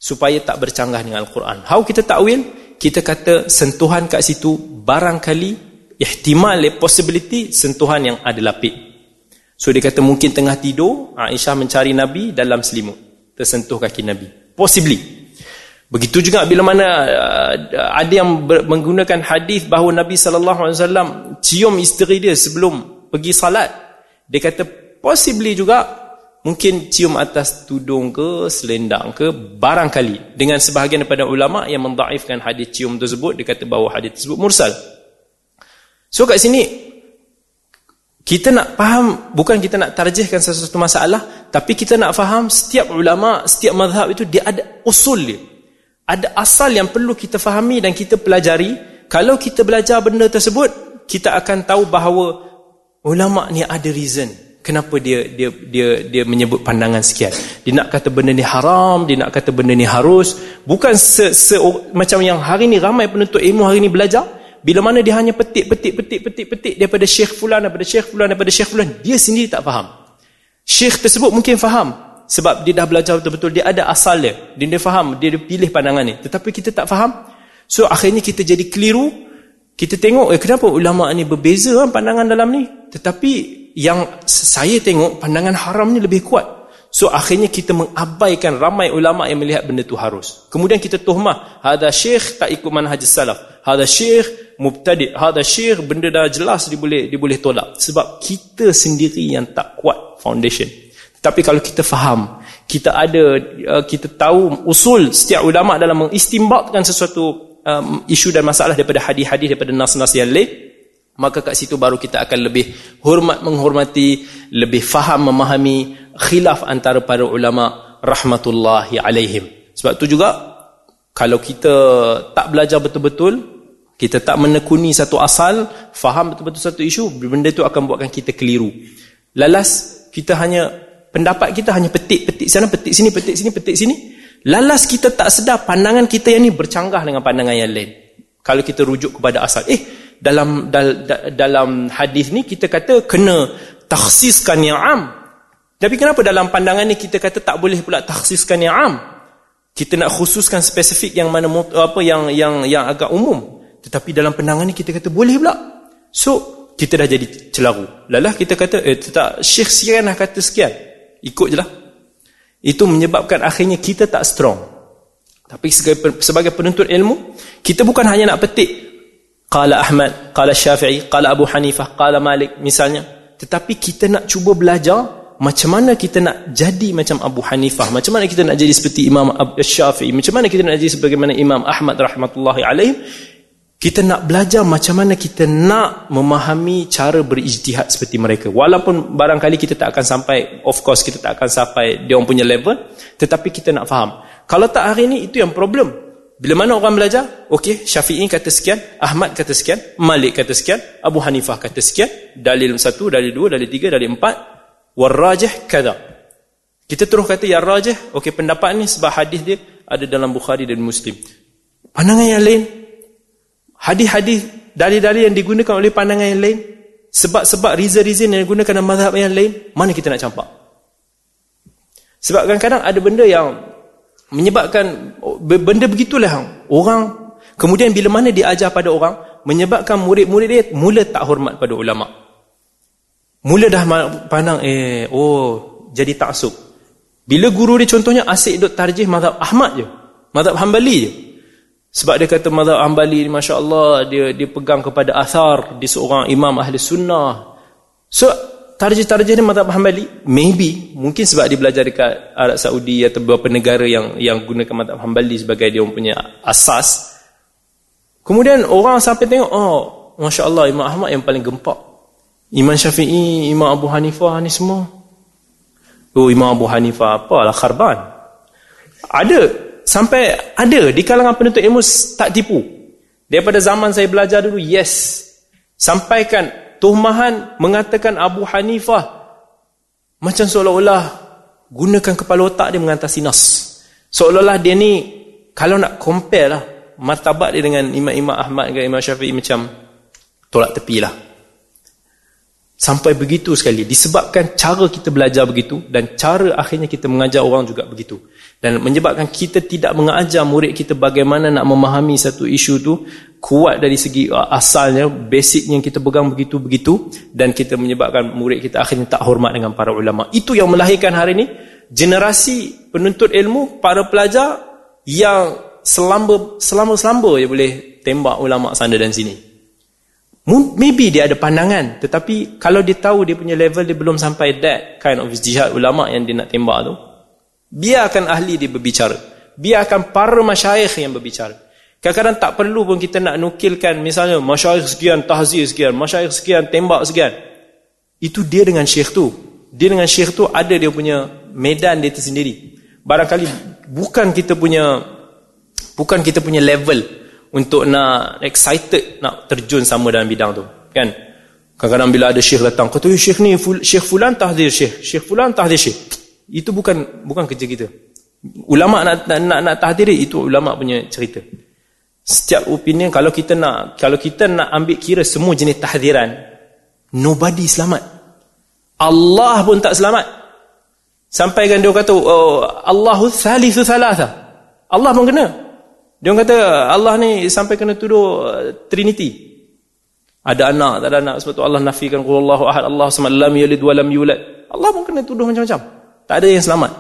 supaya tak bercanggah dengan Al-Quran. How kita takwil? Kita kata sentuhan kat situ barangkali ihtimal possibility sentuhan yang ada lapik. So dia kata mungkin tengah tidur Aisyah mencari Nabi dalam selimut tersentuh kaki Nabi. Possibly. Begitu juga bila mana uh, ada yang menggunakan hadis bahawa Nabi wasallam cium isteri dia sebelum pergi salat. Dia kata possibly juga mungkin cium atas tudung ke selendang ke barangkali dengan sebahagian daripada ulama yang mendaifkan hadis cium tersebut dia kata bahawa hadis tersebut mursal so kat sini kita nak faham bukan kita nak tarjihkan sesuatu masalah tapi kita nak faham setiap ulama setiap mazhab itu dia ada usul dia. Ada asal yang perlu kita fahami dan kita pelajari. Kalau kita belajar benda tersebut kita akan tahu bahawa ulama ni ada reason kenapa dia dia dia dia menyebut pandangan sekian. Dia nak kata benda ni haram dia nak kata benda ni harus. Bukan se, se macam yang hari ni ramai penuntut ilmu hari ni belajar bila mana dia hanya petik petik petik petik petik daripada syekh fulan daripada syekh fulan daripada syekh fulan dia sendiri tak faham. Syekh tersebut mungkin faham sebab dia dah belajar betul-betul. Dia ada asal dia. Dia, dia faham dia, dia pilih pandangan ni tetapi kita tak faham. So akhirnya kita jadi keliru. Kita tengok eh kenapa ulama ni berbeza kan pandangan dalam ni? Tetapi yang saya tengok pandangan haram ni lebih kuat. So akhirnya kita mengabaikan ramai ulama yang melihat benda tu harus. Kemudian kita tuhmah, hada syekh tak ikut manhaj salaf. Hada syekh mubtadi, hada syekh benda dah jelas dia boleh dia boleh tolak sebab kita sendiri yang tak kuat foundation. Tapi kalau kita faham, kita ada uh, kita tahu usul setiap ulama dalam mengistimbatkan sesuatu um, isu dan masalah daripada hadis-hadis daripada nas-nas yang lain, maka kat situ baru kita akan lebih hormat menghormati lebih faham memahami khilaf antara para ulama rahmatullahi alaihim. Sebab tu juga kalau kita tak belajar betul-betul kita tak menekuni satu asal faham betul-betul satu isu benda itu akan buatkan kita keliru. Lalas kita hanya pendapat kita hanya petik-petik sana petik sini petik sini petik sini. Lalas kita tak sedar pandangan kita yang ni bercanggah dengan pandangan yang lain. Kalau kita rujuk kepada asal eh dalam dal, dalam hadis ni kita kata kena takhsiskan yang am. Tapi kenapa dalam pandangan ni kita kata tak boleh pula takhsiskan yang am? Kita nak khususkan spesifik yang mana apa yang yang yang agak umum. Tetapi dalam pandangan ni kita kata boleh pula. So kita dah jadi celaru. Lalah kita kata eh tak syekh sian dah kata sekian. Ikut je lah. Itu menyebabkan akhirnya kita tak strong. Tapi sebagai penuntut ilmu kita bukan hanya nak petik Qala Ahmad, qala Syafi'i, qala Abu Hanifah, qala Malik misalnya. Tetapi kita nak cuba belajar macam mana kita nak jadi macam Abu Hanifah, macam mana kita nak jadi seperti Imam Syafi'i, macam mana kita nak jadi sebagaimana Imam Ahmad rahmatullahi alaih. Kita nak belajar macam mana kita nak memahami cara berijtihad seperti mereka. Walaupun barangkali kita tak akan sampai, of course kita tak akan sampai dia orang punya level, tetapi kita nak faham. Kalau tak hari ini, itu yang problem. Bila mana orang belajar? Okey, Syafi'i kata sekian, Ahmad kata sekian, Malik kata sekian, Abu Hanifah kata sekian, dalil satu, dalil dua, dalil tiga, dalil empat. warrajih kada kita terus kata yang rajih okey pendapat ni sebab hadis dia ada dalam Bukhari dan Muslim pandangan yang lain hadis-hadis dalil-dalil yang digunakan oleh pandangan yang lain sebab-sebab reason-reason yang digunakan dalam mazhab yang lain mana kita nak campak sebab kadang-kadang ada benda yang menyebabkan benda begitulah. Orang kemudian bila mana dia ajar pada orang menyebabkan murid-murid dia mula tak hormat pada ulama. Mula dah pandang eh oh jadi taksub bila guru dia contohnya asyik duk tarjih mazhab Ahmad je mazhab Hanbali je. Sebab dia kata mazhab Hanbali ni masya-Allah dia dia pegang kepada asar di seorang imam ahli sunnah. So tarjih-tarjih ni mazhab Hanbali? Maybe. Mungkin sebab dia belajar dekat Arab Saudi atau beberapa negara yang yang gunakan mazhab Hanbali sebagai dia punya asas. Kemudian orang sampai tengok oh masya-Allah Imam Ahmad yang paling gempak. Imam Syafi'i Imam Abu Hanifah ni semua. Oh Imam Abu Hanifah apalah kharban. Ada. Sampai ada di kalangan penuntut ilmu tak tipu. Daripada zaman saya belajar dulu yes. Sampaikan tuhmahan mengatakan Abu Hanifah macam seolah-olah gunakan kepala otak dia mengatasi nas. Seolah-olah dia ni kalau nak compare lah martabat dia dengan Imam-Imam Ahmad dan Imam Syafi'i macam tolak tepi lah. Sampai begitu sekali. Disebabkan cara kita belajar begitu dan cara akhirnya kita mengajar orang juga begitu. Dan menyebabkan kita tidak mengajar murid kita bagaimana nak memahami satu isu tu kuat dari segi uh, asalnya, basic yang kita pegang begitu-begitu dan kita menyebabkan murid kita akhirnya tak hormat dengan para ulama. Itu yang melahirkan hari ini generasi penuntut ilmu, para pelajar yang selamba selamba selamba je boleh tembak ulama sana dan sini. Maybe dia ada pandangan Tetapi kalau dia tahu dia punya level Dia belum sampai that kind of jihad ulama Yang dia nak tembak tu Biarkan ahli dia berbicara. Biarkan para masyayikh yang berbicara. Kadang-kadang tak perlu pun kita nak nukilkan Misalnya masyayikh sekian tahzir sekian Masyayikh sekian tembak sekian. Itu dia dengan syekh tu. Dia dengan syekh tu ada dia punya Medan dia tersendiri. Barangkali bukan kita punya Bukan kita punya level untuk nak excited nak terjun sama dalam bidang tu kan? Kadang-kadang bila ada syekh datang kata syekh ni syekh fulan tahdir syekh syekh fulan tahdir syekh. Itu bukan bukan kerja kita. Ulama nak nak nak, nak tahdir itu ulama punya cerita. Setiap opinion kalau kita nak kalau kita nak ambil kira semua jenis tahdiran nobody selamat. Allah pun tak selamat. Sampai kan dia kata oh, Allahu thalithu thalatha. Allah pun kena dia kata Allah ni sampai kena tuduh uh, Trinity. Ada anak, tak ada anak. Sebab tu Allah nafikan Allahu ahad, Allah sama lam yalid wa lam yulad. Allah pun kena tuduh macam-macam. Tak ada yang selamat.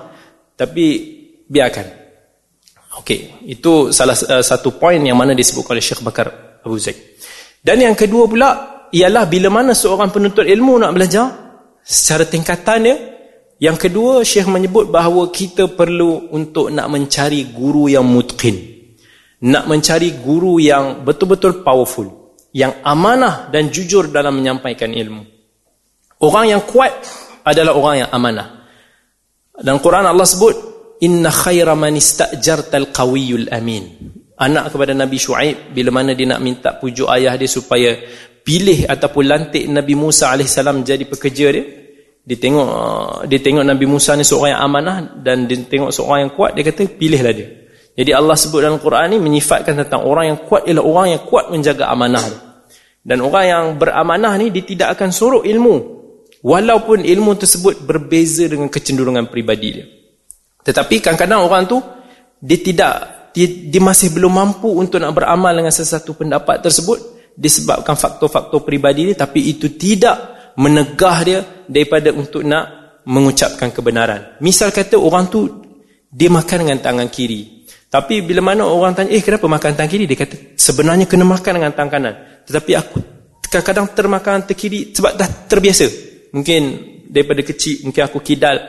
Tapi biarkan. Okey, itu salah uh, satu poin yang mana disebut oleh Syekh Bakar Abu Zaid. Dan yang kedua pula ialah bila mana seorang penuntut ilmu nak belajar secara tingkatan dia yang kedua Syekh menyebut bahawa kita perlu untuk nak mencari guru yang mutqin nak mencari guru yang betul-betul powerful yang amanah dan jujur dalam menyampaikan ilmu. Orang yang kuat adalah orang yang amanah. Dan Quran Allah sebut inna khaira man istajartal qawiyul amin. Anak kepada Nabi Shu'aib bila mana dia nak minta pujuk ayah dia supaya pilih ataupun lantik Nabi Musa AS jadi pekerja dia dia tengok dia tengok Nabi Musa ni seorang yang amanah dan dia tengok seorang yang kuat dia kata pilihlah dia jadi Allah sebut dalam Quran ni menyifatkan tentang orang yang kuat ialah orang yang kuat menjaga amanah. Dan orang yang beramanah ni dia tidak akan sorok ilmu walaupun ilmu tersebut berbeza dengan kecenderungan peribadi dia. Tetapi kadang-kadang orang tu dia tidak dia, dia masih belum mampu untuk nak beramal dengan sesuatu pendapat tersebut disebabkan faktor-faktor peribadi dia tapi itu tidak menegah dia daripada untuk nak mengucapkan kebenaran. Misal kata orang tu dia makan dengan tangan kiri tapi bila mana orang tanya, eh kenapa makan tangan kiri? Dia kata, sebenarnya kena makan dengan tangan kanan. Tetapi aku kadang-kadang termakan terkiri sebab dah terbiasa. Mungkin daripada kecil, mungkin aku kidal.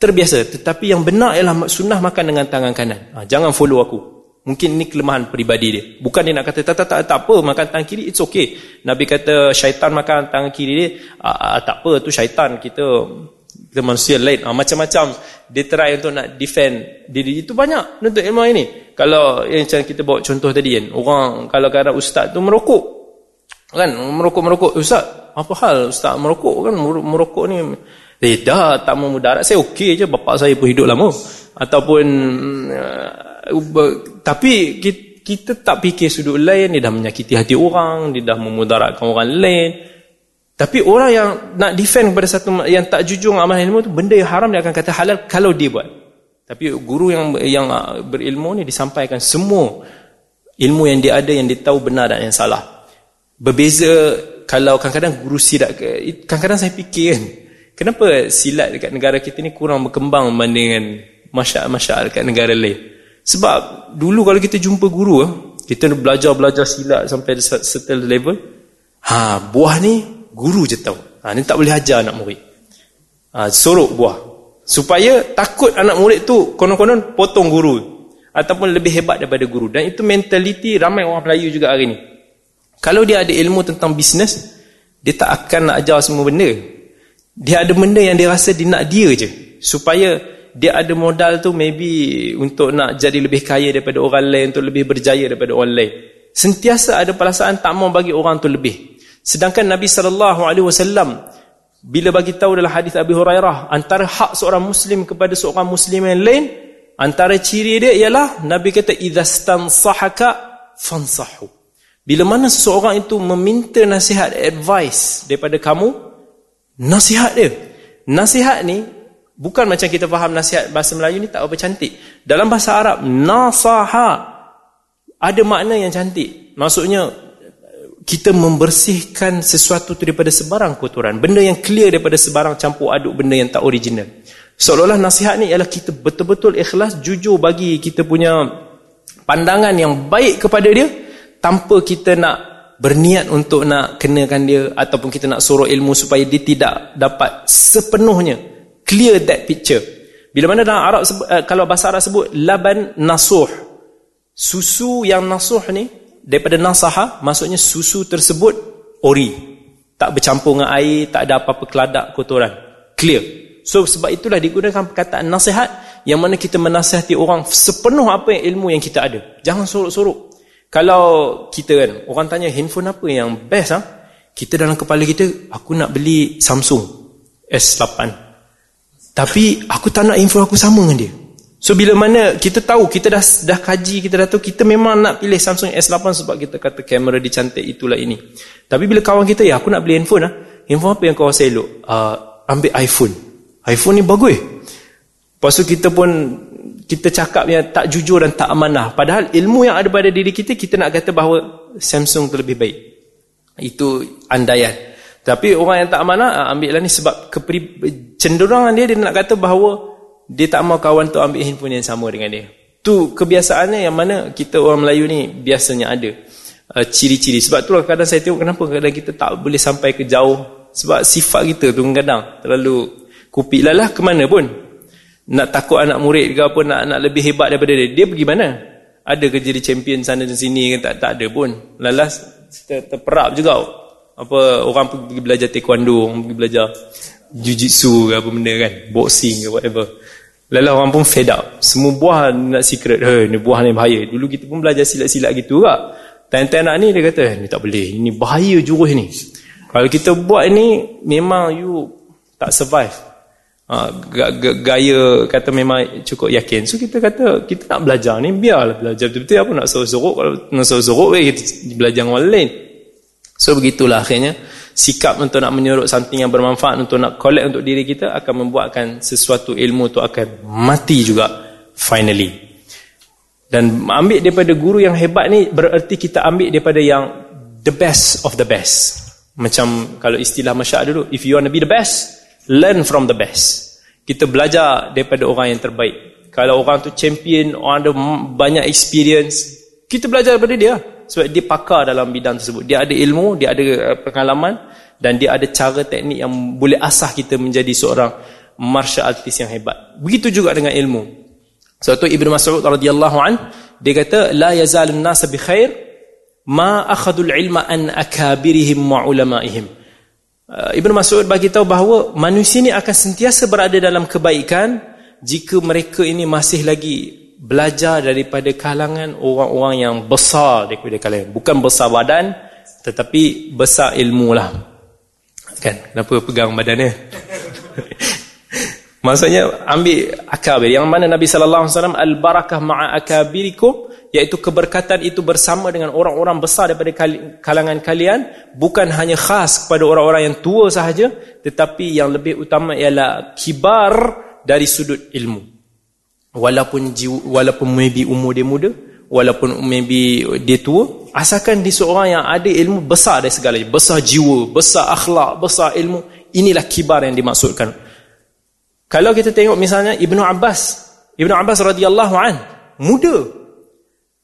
Terbiasa. Tetapi yang benar ialah sunnah makan dengan tangan kanan. Ha, jangan follow aku. Mungkin ini kelemahan peribadi dia. Bukan dia nak kata, tak, tak, tak, tak apa, makan tangan kiri, it's okay. Nabi kata, syaitan makan tangan kiri dia, ah, ah, tak apa, tu syaitan. Kita kita manusia lain ah, macam-macam dia try untuk nak defend diri. Itu banyak untuk ilmu ini kalau yang macam kita bawa contoh tadi kan. Orang kalau kadang ustaz tu merokok. Kan? Merokok-merokok. Ustaz apa hal ustaz merokok kan? Merokok ni Eh dah tak mau mudarat. Saya okey je. Bapak saya pun hidup lama. Ataupun uh, tapi kita, kita tak fikir sudut lain. Dia dah menyakiti hati orang. Dia dah memudaratkan orang lain tapi orang yang nak defend kepada satu yang tak jujur amal ilmu tu benda yang haram dia akan kata halal kalau dia buat tapi guru yang yang uh, berilmu ni disampaikan semua ilmu yang dia ada yang dia tahu benar dan yang salah berbeza kalau kadang-kadang guru silat kadang-kadang saya fikir kan Kenapa silat dekat negara kita ni kurang berkembang berbanding masyarakat-masyarakat dekat negara lain? Sebab dulu kalau kita jumpa guru, eh, kita belajar-belajar silat sampai certain level, ha, buah ni guru je tahu. Ha, ni tak boleh ajar anak murid. Ha, sorok buah. Supaya takut anak murid tu konon-konon potong guru. Ataupun lebih hebat daripada guru. Dan itu mentaliti ramai orang Melayu juga hari ni. Kalau dia ada ilmu tentang bisnes, dia tak akan nak ajar semua benda. Dia ada benda yang dia rasa dia nak dia je. Supaya dia ada modal tu maybe untuk nak jadi lebih kaya daripada orang lain, untuk lebih berjaya daripada orang lain. Sentiasa ada perasaan tak mau bagi orang tu lebih. Sedangkan Nabi SAW bila bagi tahu dalam hadis Abi Hurairah antara hak seorang muslim kepada seorang muslim yang lain antara ciri dia ialah Nabi kata idza stansahaka fansahu bila mana seseorang itu meminta nasihat advice daripada kamu Nasihat dia. Nasihat ni bukan macam kita faham nasihat bahasa Melayu ni tak apa cantik. Dalam bahasa Arab nasaha ada makna yang cantik. Maksudnya kita membersihkan sesuatu tu daripada sebarang kotoran. Benda yang clear daripada sebarang campur aduk benda yang tak original. Seolah-olah nasihat ni ialah kita betul-betul ikhlas jujur bagi kita punya pandangan yang baik kepada dia tanpa kita nak berniat untuk nak kenakan dia ataupun kita nak suruh ilmu supaya dia tidak dapat sepenuhnya clear that picture bila mana dalam Arab uh, kalau bahasa Arab sebut laban nasuh susu yang nasuh ni daripada nasaha maksudnya susu tersebut ori tak bercampur dengan air tak ada apa-apa keladak kotoran clear so sebab itulah digunakan perkataan nasihat yang mana kita menasihati orang sepenuh apa yang ilmu yang kita ada jangan sorok-sorok kalau kita kan, orang tanya handphone apa yang best ha? Kita dalam kepala kita, aku nak beli Samsung S8. Tapi aku tak nak handphone aku sama dengan dia. So bila mana kita tahu, kita dah dah kaji, kita dah tahu, kita memang nak pilih Samsung S8 sebab kita kata kamera dia cantik, itulah ini. Tapi bila kawan kita, ya aku nak beli handphone ha? Handphone apa yang kau rasa elok? Uh, ambil iPhone. iPhone ni bagus. Lepas tu kita pun kita cakap yang tak jujur dan tak amanah. Padahal ilmu yang ada pada diri kita, kita nak kata bahawa Samsung tu lebih baik. Itu andaian. Tapi orang yang tak amanah, ah, ambil lah ni sebab cenderungan dia, dia nak kata bahawa dia tak mau kawan tu ambil handphone yang sama dengan dia. Tu kebiasaannya yang mana kita orang Melayu ni biasanya ada. Uh, ciri-ciri. Sebab tu lah kadang saya tengok kenapa kadang kita tak boleh sampai ke jauh. Sebab sifat kita tu kadang terlalu kupik lah lah ke mana pun nak takut anak murid ke apa nak nak lebih hebat daripada dia dia pergi mana ada ke jadi champion sana dan sini tak tak ada pun lalas ter, terperap juga apa orang pergi belajar taekwondo orang pergi belajar jujitsu ke apa benda kan boxing ke whatever lalas orang pun fed up. Semua buah nak secret. Hey, ni buah ni bahaya. Dulu kita pun belajar silat-silat gitu juga. Time-time anak ni dia kata ni tak boleh. Ini bahaya jurus ni. Kalau kita buat ni memang you tak survive. Ha, gaya kata memang cukup yakin. So kita kata kita nak belajar ni biarlah belajar. Betul-betul apa nak sorok-sorok? Kalau nak sorok-sorok kita belajar dengan orang lain. So begitulah akhirnya sikap untuk nak menyuruh something yang bermanfaat untuk nak collect untuk diri kita akan membuatkan sesuatu ilmu tu akan mati juga finally. Dan ambil daripada guru yang hebat ni bererti kita ambil daripada yang the best of the best. Macam kalau istilah masyarakat dulu if you want to be the best learn from the best. Kita belajar daripada orang yang terbaik. Kalau orang tu champion orang ada banyak experience kita belajar daripada dia sebab dia pakar dalam bidang tersebut. Dia ada ilmu dia ada uh, pengalaman dan dia ada cara teknik yang boleh asah kita menjadi seorang martial artist yang hebat. Begitu juga dengan ilmu. Sebab tu Ibn Mas'ud radhiyallahu an dia kata la yazalun nas bi khair ma akhadul ilma an akabirihim wa ulamaihim. Uh, Ibn Mas'ud bagi tahu bahawa manusia ini akan sentiasa berada dalam kebaikan jika mereka ini masih lagi belajar daripada kalangan orang-orang yang besar daripada kalangan. Bukan besar badan tetapi besar ilmu lah. Kan? Kenapa pegang badannya? [LAUGHS] Maksudnya ambil akabir. Yang mana Nabi sallallahu alaihi wasallam al-barakah ma'a akabirikum iaitu keberkatan itu bersama dengan orang-orang besar daripada kalangan kalian bukan hanya khas kepada orang-orang yang tua sahaja tetapi yang lebih utama ialah kibar dari sudut ilmu. Walaupun walaupun maybe umur dia muda, walaupun maybe dia tua, asalkan dia seorang yang ada ilmu besar dari segalanya, besar jiwa, besar akhlak, besar ilmu, inilah kibar yang dimaksudkan. Kalau kita tengok misalnya Ibnu Abbas, Ibnu Abbas radhiyallahu an, muda.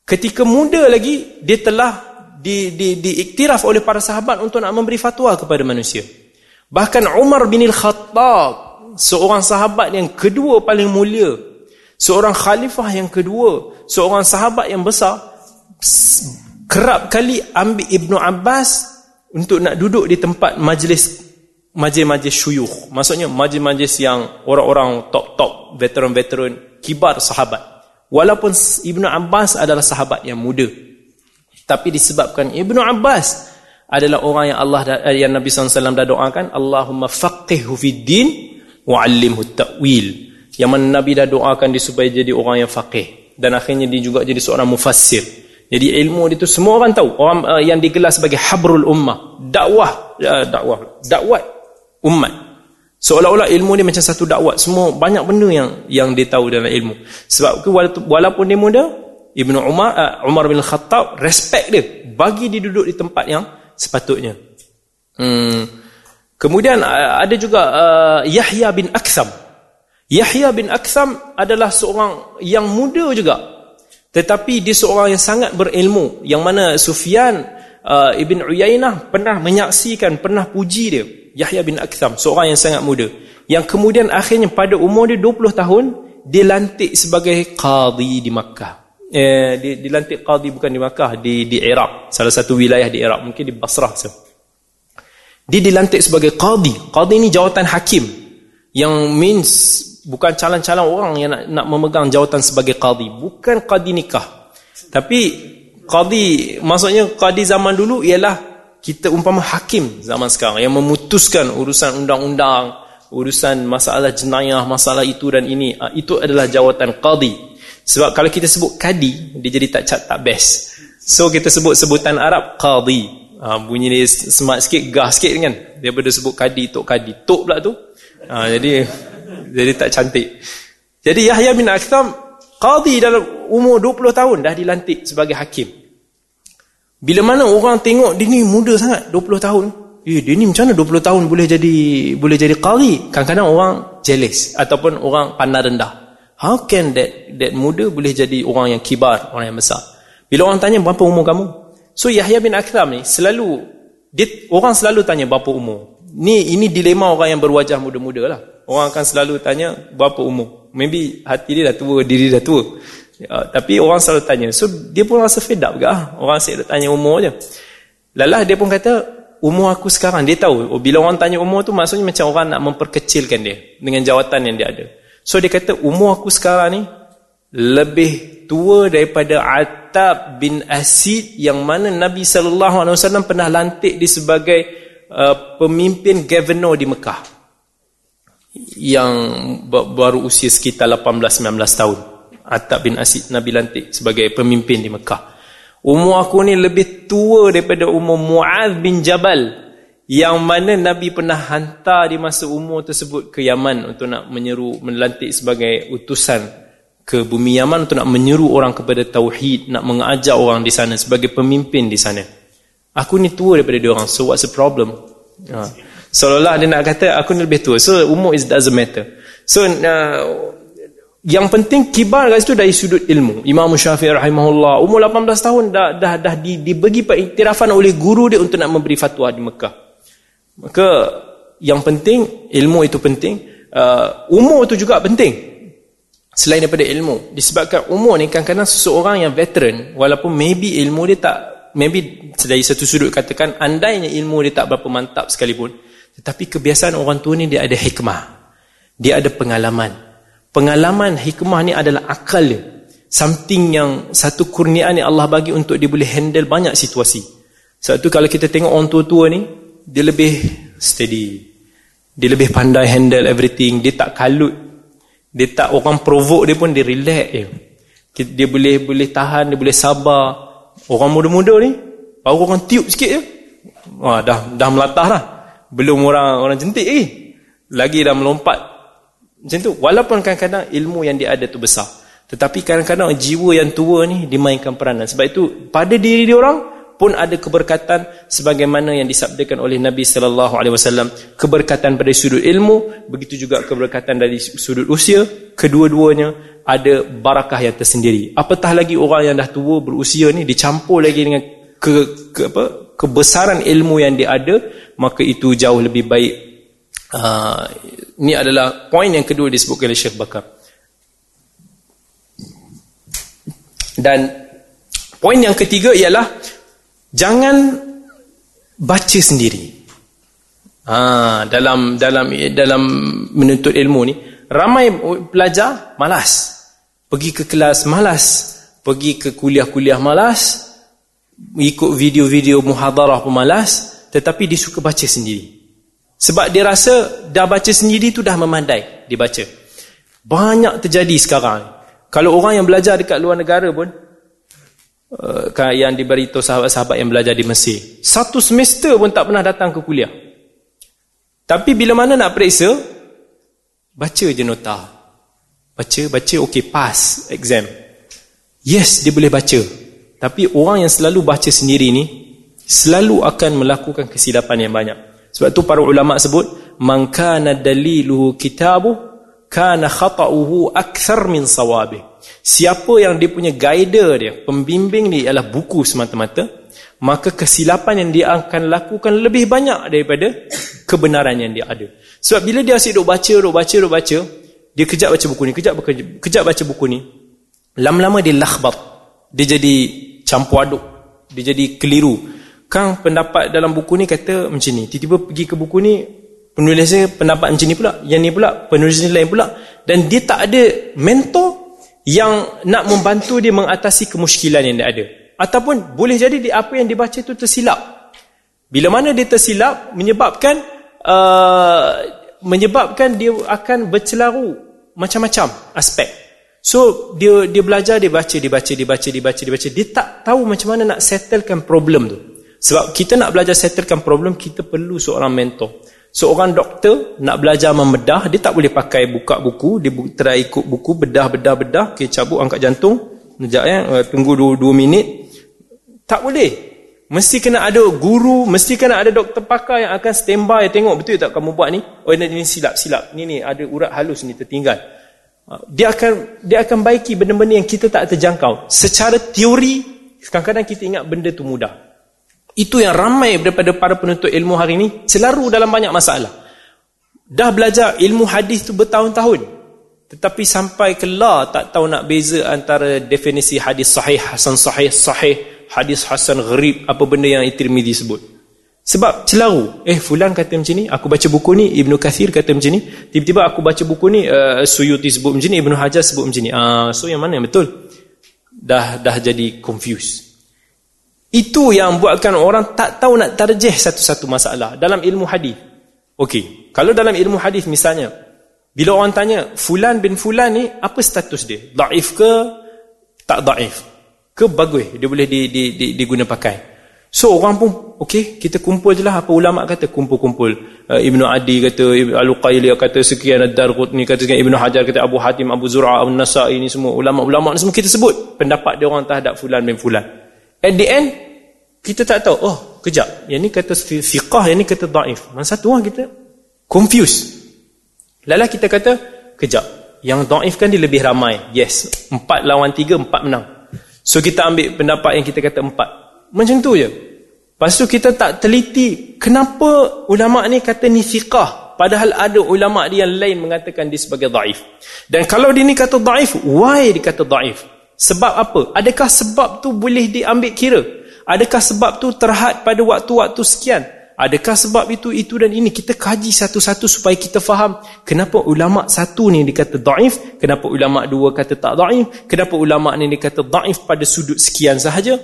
Ketika muda lagi dia telah di di diiktiraf oleh para sahabat untuk nak memberi fatwa kepada manusia. Bahkan Umar bin Al-Khattab, seorang sahabat yang kedua paling mulia, seorang khalifah yang kedua, seorang sahabat yang besar, kerap kali ambil Ibnu Abbas untuk nak duduk di tempat majlis majlis-majlis syuyuh maksudnya majlis-majlis yang orang-orang top-top veteran-veteran kibar sahabat. Walaupun Ibnu Abbas adalah sahabat yang muda. Tapi disebabkan Ibnu Abbas adalah orang yang Allah yang Nabi SAW dah doakan Allahumma faqihhu fid din wa'allimhu ta'wil yang mana Nabi dah doakan dia supaya jadi orang yang faqih. Dan akhirnya dia juga jadi seorang mufassir. Jadi ilmu itu semua orang tahu. Orang uh, yang digelar sebagai habrul ummah. Dakwah uh, dakwah. Dakwah umat seolah-olah ilmu dia macam satu dakwat semua banyak benda yang yang dia tahu dalam ilmu. Sebab walaupun dia muda Ibnu Umar uh, Umar bin Khattab respect dia. Bagi dia duduk di tempat yang sepatutnya. Hmm. kemudian uh, ada juga uh, Yahya bin Aksam Yahya bin Aksam adalah seorang yang muda juga tetapi dia seorang yang sangat berilmu yang mana Sufyan uh, Ibn Uyainah pernah menyaksikan pernah puji dia Yahya bin Aktham, seorang yang sangat muda. Yang kemudian akhirnya pada umur dia 20 tahun, dilantik sebagai qadi di Makkah. Eh, dilantik qadi bukan di Makkah, di di Iraq. Salah satu wilayah di Iraq, mungkin di Basrah. So. Dia dilantik sebagai qadi. Qadi ini jawatan hakim. Yang means bukan calon-calon orang yang nak, nak memegang jawatan sebagai qadi. Bukan qadi nikah. Tapi qadi, maksudnya qadi zaman dulu ialah kita umpama hakim zaman sekarang yang memutuskan urusan undang-undang, urusan masalah jenayah, masalah itu dan ini, ah, itu adalah jawatan qadi. Sebab kalau kita sebut kadi, dia jadi tak cat tak best. So kita sebut sebutan Arab qadi. Ha, bunyi dia smart sikit, gah sikit kan. Daripada sebut kadi, tok kadi. Tok pula tu. Ha, jadi jadi tak cantik. Jadi Yahya bin Aktham qadi dalam umur 20 tahun dah dilantik sebagai hakim. Bila mana orang tengok dia ni muda sangat 20 tahun. Eh dia ni macam mana 20 tahun boleh jadi boleh jadi qadi? Kadang-kadang orang jealous ataupun orang pandang rendah. How can that that muda boleh jadi orang yang kibar, orang yang besar? Bila orang tanya berapa umur kamu? So Yahya bin Aktham ni selalu dia, orang selalu tanya berapa umur. Ni ini dilema orang yang berwajah muda-muda lah. Orang akan selalu tanya berapa umur. Maybe hati dia dah tua, diri dah tua. Ya, tapi orang selalu tanya. So dia pun rasa fed up ke? Ah? Orang asyik tanya umur je. Lalah dia pun kata, umur aku sekarang. Dia tahu, oh, bila orang tanya umur tu maksudnya macam orang nak memperkecilkan dia. Dengan jawatan yang dia ada. So dia kata, umur aku sekarang ni, lebih tua daripada Atab bin Asid yang mana Nabi SAW pernah lantik dia sebagai uh, pemimpin governor di Mekah. Yang baru usia sekitar 18-19 tahun. Atab bin Asid Nabi lantik sebagai pemimpin di Mekah. Umur aku ni lebih tua daripada umur Mu'adh bin Jabal yang mana Nabi pernah hantar di masa umur tersebut ke Yaman untuk nak menyeru, melantik sebagai utusan ke bumi Yaman untuk nak menyeru orang kepada Tauhid, nak mengajar orang di sana sebagai pemimpin di sana. Aku ni tua daripada dia orang, so what's the problem? Ha. Seolah-olah dia nak kata aku ni lebih tua, so umur is doesn't matter. So, uh, yang penting kibar guys itu dari sudut ilmu. Imam Syafi'i rahimahullah umur 18 tahun dah dah dah di, dibagi pengiktirafan oleh guru dia untuk nak memberi fatwa di Mekah. Maka yang penting ilmu itu penting, uh, umur itu juga penting. Selain daripada ilmu, disebabkan umur ni kadang-kadang seseorang yang veteran walaupun maybe ilmu dia tak maybe dari satu sudut katakan andainya ilmu dia tak berapa mantap sekalipun, tetapi kebiasaan orang tua ni dia ada hikmah. Dia ada pengalaman. Pengalaman hikmah ni adalah akal dia. Something yang satu kurniaan yang Allah bagi untuk dia boleh handle banyak situasi. Sebab tu kalau kita tengok orang tua-tua ni dia lebih steady. Dia lebih pandai handle everything. Dia tak kalut. Dia tak orang provoke dia pun dia relax je. Dia boleh boleh tahan dia boleh sabar. Orang muda-muda ni baru orang tiup sikit je. Wah dah dah melatah dah belum orang orang jentik lagi lagi dah melompat. Macam tu. Walaupun kadang-kadang ilmu yang dia ada tu besar. Tetapi kadang-kadang jiwa yang tua ni dimainkan peranan. Sebab itu pada diri dia orang pun ada keberkatan sebagaimana yang disabdakan oleh Nabi sallallahu alaihi wasallam. Keberkatan pada sudut ilmu begitu juga keberkatan dari sudut usia. Kedua-duanya ada barakah yang tersendiri. Apatah lagi orang yang dah tua berusia ni dicampur lagi dengan ke, ke apa kebesaran ilmu yang dia ada maka itu jauh lebih baik. Uh, ini adalah poin yang kedua disebutkan oleh Syekh Bakar. Dan poin yang ketiga ialah jangan baca sendiri. Ha, dalam dalam dalam menuntut ilmu ni ramai pelajar malas. Pergi ke kelas malas. Pergi ke kuliah-kuliah malas ikut video-video muhadarah pun malas tetapi dia suka baca sendiri sebab dia rasa dah baca sendiri tu dah memandai dia baca banyak terjadi sekarang kalau orang yang belajar dekat luar negara pun uh, yang diberitahu sahabat-sahabat yang belajar di Mesir. Satu semester pun tak pernah datang ke kuliah. Tapi bila mana nak periksa, baca je nota. Baca, baca, okey, pass exam. Yes, dia boleh baca. Tapi orang yang selalu baca sendiri ni, selalu akan melakukan kesilapan yang banyak. Sebab tu para ulama sebut, Man kana daliluhu kitabuh, kana khata'uhu akthar min sawabih. Siapa yang dia punya guider dia, pembimbing dia ialah buku semata-mata, maka kesilapan yang dia akan lakukan lebih banyak daripada kebenaran yang dia ada. Sebab bila dia asyik duk baca, duk baca, duk baca, dia kejap baca buku ni, kejap, kejap baca buku ni, lama-lama dia lakhbat. Dia jadi campur aduk. Dia jadi keliru. Kang pendapat dalam buku ni kata macam ni. Tiba-tiba pergi ke buku ni, penulisnya pendapat macam ni pula. Yang ni pula, penulisnya lain pula. Dan dia tak ada mentor yang nak membantu dia mengatasi kemusykilan yang dia ada ataupun boleh jadi dia, apa yang dibaca itu tersilap bila mana dia tersilap menyebabkan uh, menyebabkan dia akan bercelaru macam-macam aspek so dia dia belajar dia baca dia baca dia baca dia baca dia baca dia tak tahu macam mana nak settlekan problem tu sebab kita nak belajar settlekan problem kita perlu seorang mentor Seorang doktor nak belajar membedah, dia tak boleh pakai buka buku, dia try ikut buku, bedah, bedah, bedah, okay, cabut, angkat jantung, sekejap ya, tunggu 2 minit. Tak boleh. Mesti kena ada guru, mesti kena ada doktor pakar yang akan standby, tengok betul tak kamu buat ni? Oh ini, ini silap, silap. Ni ni ada urat halus ni tertinggal. Ah, dia akan dia akan baiki benda-benda yang kita tak terjangkau. Secara teori, kadang-kadang kita ingat benda tu mudah. Itu yang ramai daripada para penuntut ilmu hari ini selaru dalam banyak masalah. Dah belajar ilmu hadis tu bertahun-tahun. Tetapi sampai ke la tak tahu nak beza antara definisi hadis sahih, hasan sahih, sahih, hadis hasan gharib, apa benda yang Tirmizi sebut. Sebab celaru. Eh fulan kata macam ni, aku baca buku ni, Ibnu Kathir kata macam ni. Tiba-tiba aku baca buku ni, uh, Suyuti sebut macam ni, Ibnu Hajar sebut macam ni. Uh, so yang mana yang betul? Dah dah jadi confused. Itu yang buatkan orang tak tahu nak tarjih satu-satu masalah dalam ilmu hadis. Okey, kalau dalam ilmu hadis misalnya, bila orang tanya fulan bin fulan ni apa status dia? Daif ke tak daif? Ke bagus dia boleh di, di, di, diguna pakai. So orang pun okey, kita kumpul je lah apa ulama kata kumpul-kumpul. Uh, Ibnu Adi kata Al-Qaili kata sekian Ad-Darqutni kata sekian Ibnu Hajar kata Abu Hatim Abu Zur'a An-Nasa'i ni semua ulama-ulama ni semua kita sebut pendapat dia orang terhadap fulan bin fulan. At the end, kita tak tahu. Oh, kejap. Yang ni kata fiqah, yang ni kata da'if. Mana satu orang kita confuse. Lala kita kata, kejap. Yang da'if kan dia lebih ramai. Yes. Empat lawan tiga, empat menang. So kita ambil pendapat yang kita kata empat. Macam tu je. Lepas tu kita tak teliti, kenapa ulama' ni kata ni fiqah. Padahal ada ulama' dia yang lain mengatakan dia sebagai da'if. Dan kalau dia ni kata da'if, why dia kata da'if? Sebab apa? Adakah sebab tu boleh diambil kira? Adakah sebab tu terhad pada waktu-waktu sekian? Adakah sebab itu, itu dan ini? Kita kaji satu-satu supaya kita faham kenapa ulama' satu ni dikata da'if, kenapa ulama' dua kata tak da'if, kenapa ulama' ni dikata da'if pada sudut sekian sahaja.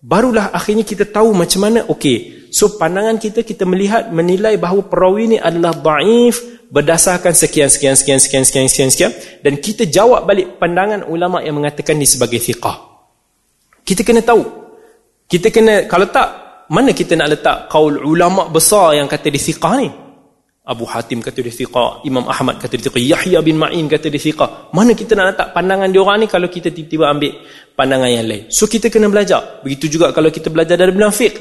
Barulah akhirnya kita tahu macam mana, okey, so pandangan kita, kita melihat, menilai bahawa perawi ni adalah da'if berdasarkan sekian sekian sekian sekian sekian sekian sekian dan kita jawab balik pandangan ulama yang mengatakan ni sebagai fiqah. Kita kena tahu. Kita kena kalau tak mana kita nak letak kaul ulama besar yang kata di fiqah ni? Abu Hatim kata dia thiqah, Imam Ahmad kata dia thiqah, Yahya bin Ma'in kata dia thiqah. Mana kita nak letak pandangan dia orang ni kalau kita tiba-tiba ambil pandangan yang lain. So kita kena belajar. Begitu juga kalau kita belajar dari fiqh.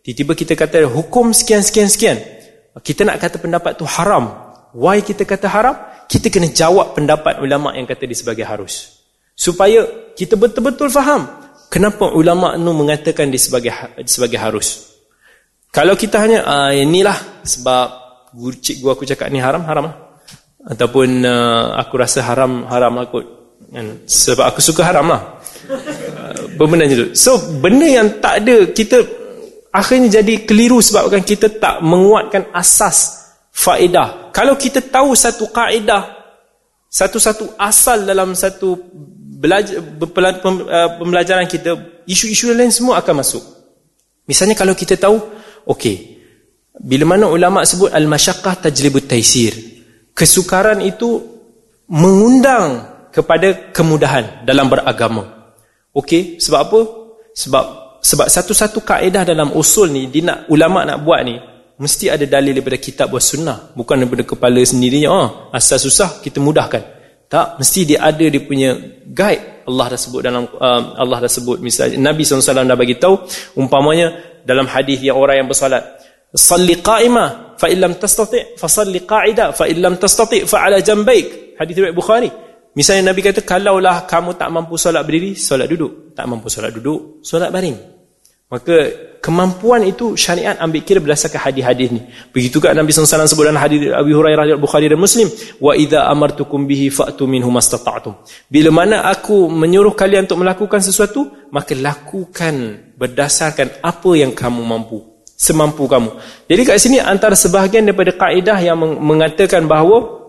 Tiba-tiba kita kata hukum sekian sekian sekian. Kita nak kata pendapat tu haram. Why kita kata haram? Kita kena jawab pendapat ulama yang kata dia sebagai harus. Supaya kita betul-betul faham kenapa ulama nu mengatakan dia sebagai sebagai harus. Kalau kita hanya ah, inilah sebab guru cikgu aku cakap ni haram haram lah. ataupun uh, aku rasa haram haram lah kot. Kan? sebab aku suka haram lah. Uh, benda tu. So benda yang tak ada kita akhirnya jadi keliru sebabkan kita tak menguatkan asas faedah. Kalau kita tahu satu kaedah satu-satu asal dalam satu uh, pembelajaran kita isu-isu lain semua akan masuk. Misalnya kalau kita tahu okey bila mana ulama sebut al-masyaqqah tajlibut taisir. Kesukaran itu mengundang kepada kemudahan dalam beragama. Okey, sebab apa? Sebab sebab satu-satu kaedah dalam usul ni dia nak ulama nak buat ni mesti ada dalil daripada kitab dan sunnah, bukan daripada kepala sendirinya. Ah, asal susah kita mudahkan. Tak, mesti dia ada dia punya guide. Allah dah sebut dalam uh, Allah dah sebut misalnya Nabi SAW dah bagi tahu umpamanya dalam hadis yang orang yang bersolat Salli qa'imah fa illam tastati' fa salli qa'ida fa illam tastati' fa 'ala janbayk. Hadis riwayat Bukhari. Misalnya Nabi kata kalaulah kamu tak mampu solat berdiri, solat duduk. Tak mampu solat duduk, solat baring. Maka kemampuan itu syariat ambil kira berdasarkan hadis-hadis ni. Begitu juga Nabi SAW sebut dalam hadis Abi Hurairah Bukhari dan Muslim, wa idza amartukum bihi fa'tu minhu mastata'tum. Bila mana aku menyuruh kalian untuk melakukan sesuatu, maka lakukan berdasarkan apa yang kamu mampu semampu kamu. Jadi kat sini antara sebahagian daripada kaedah yang mengatakan bahawa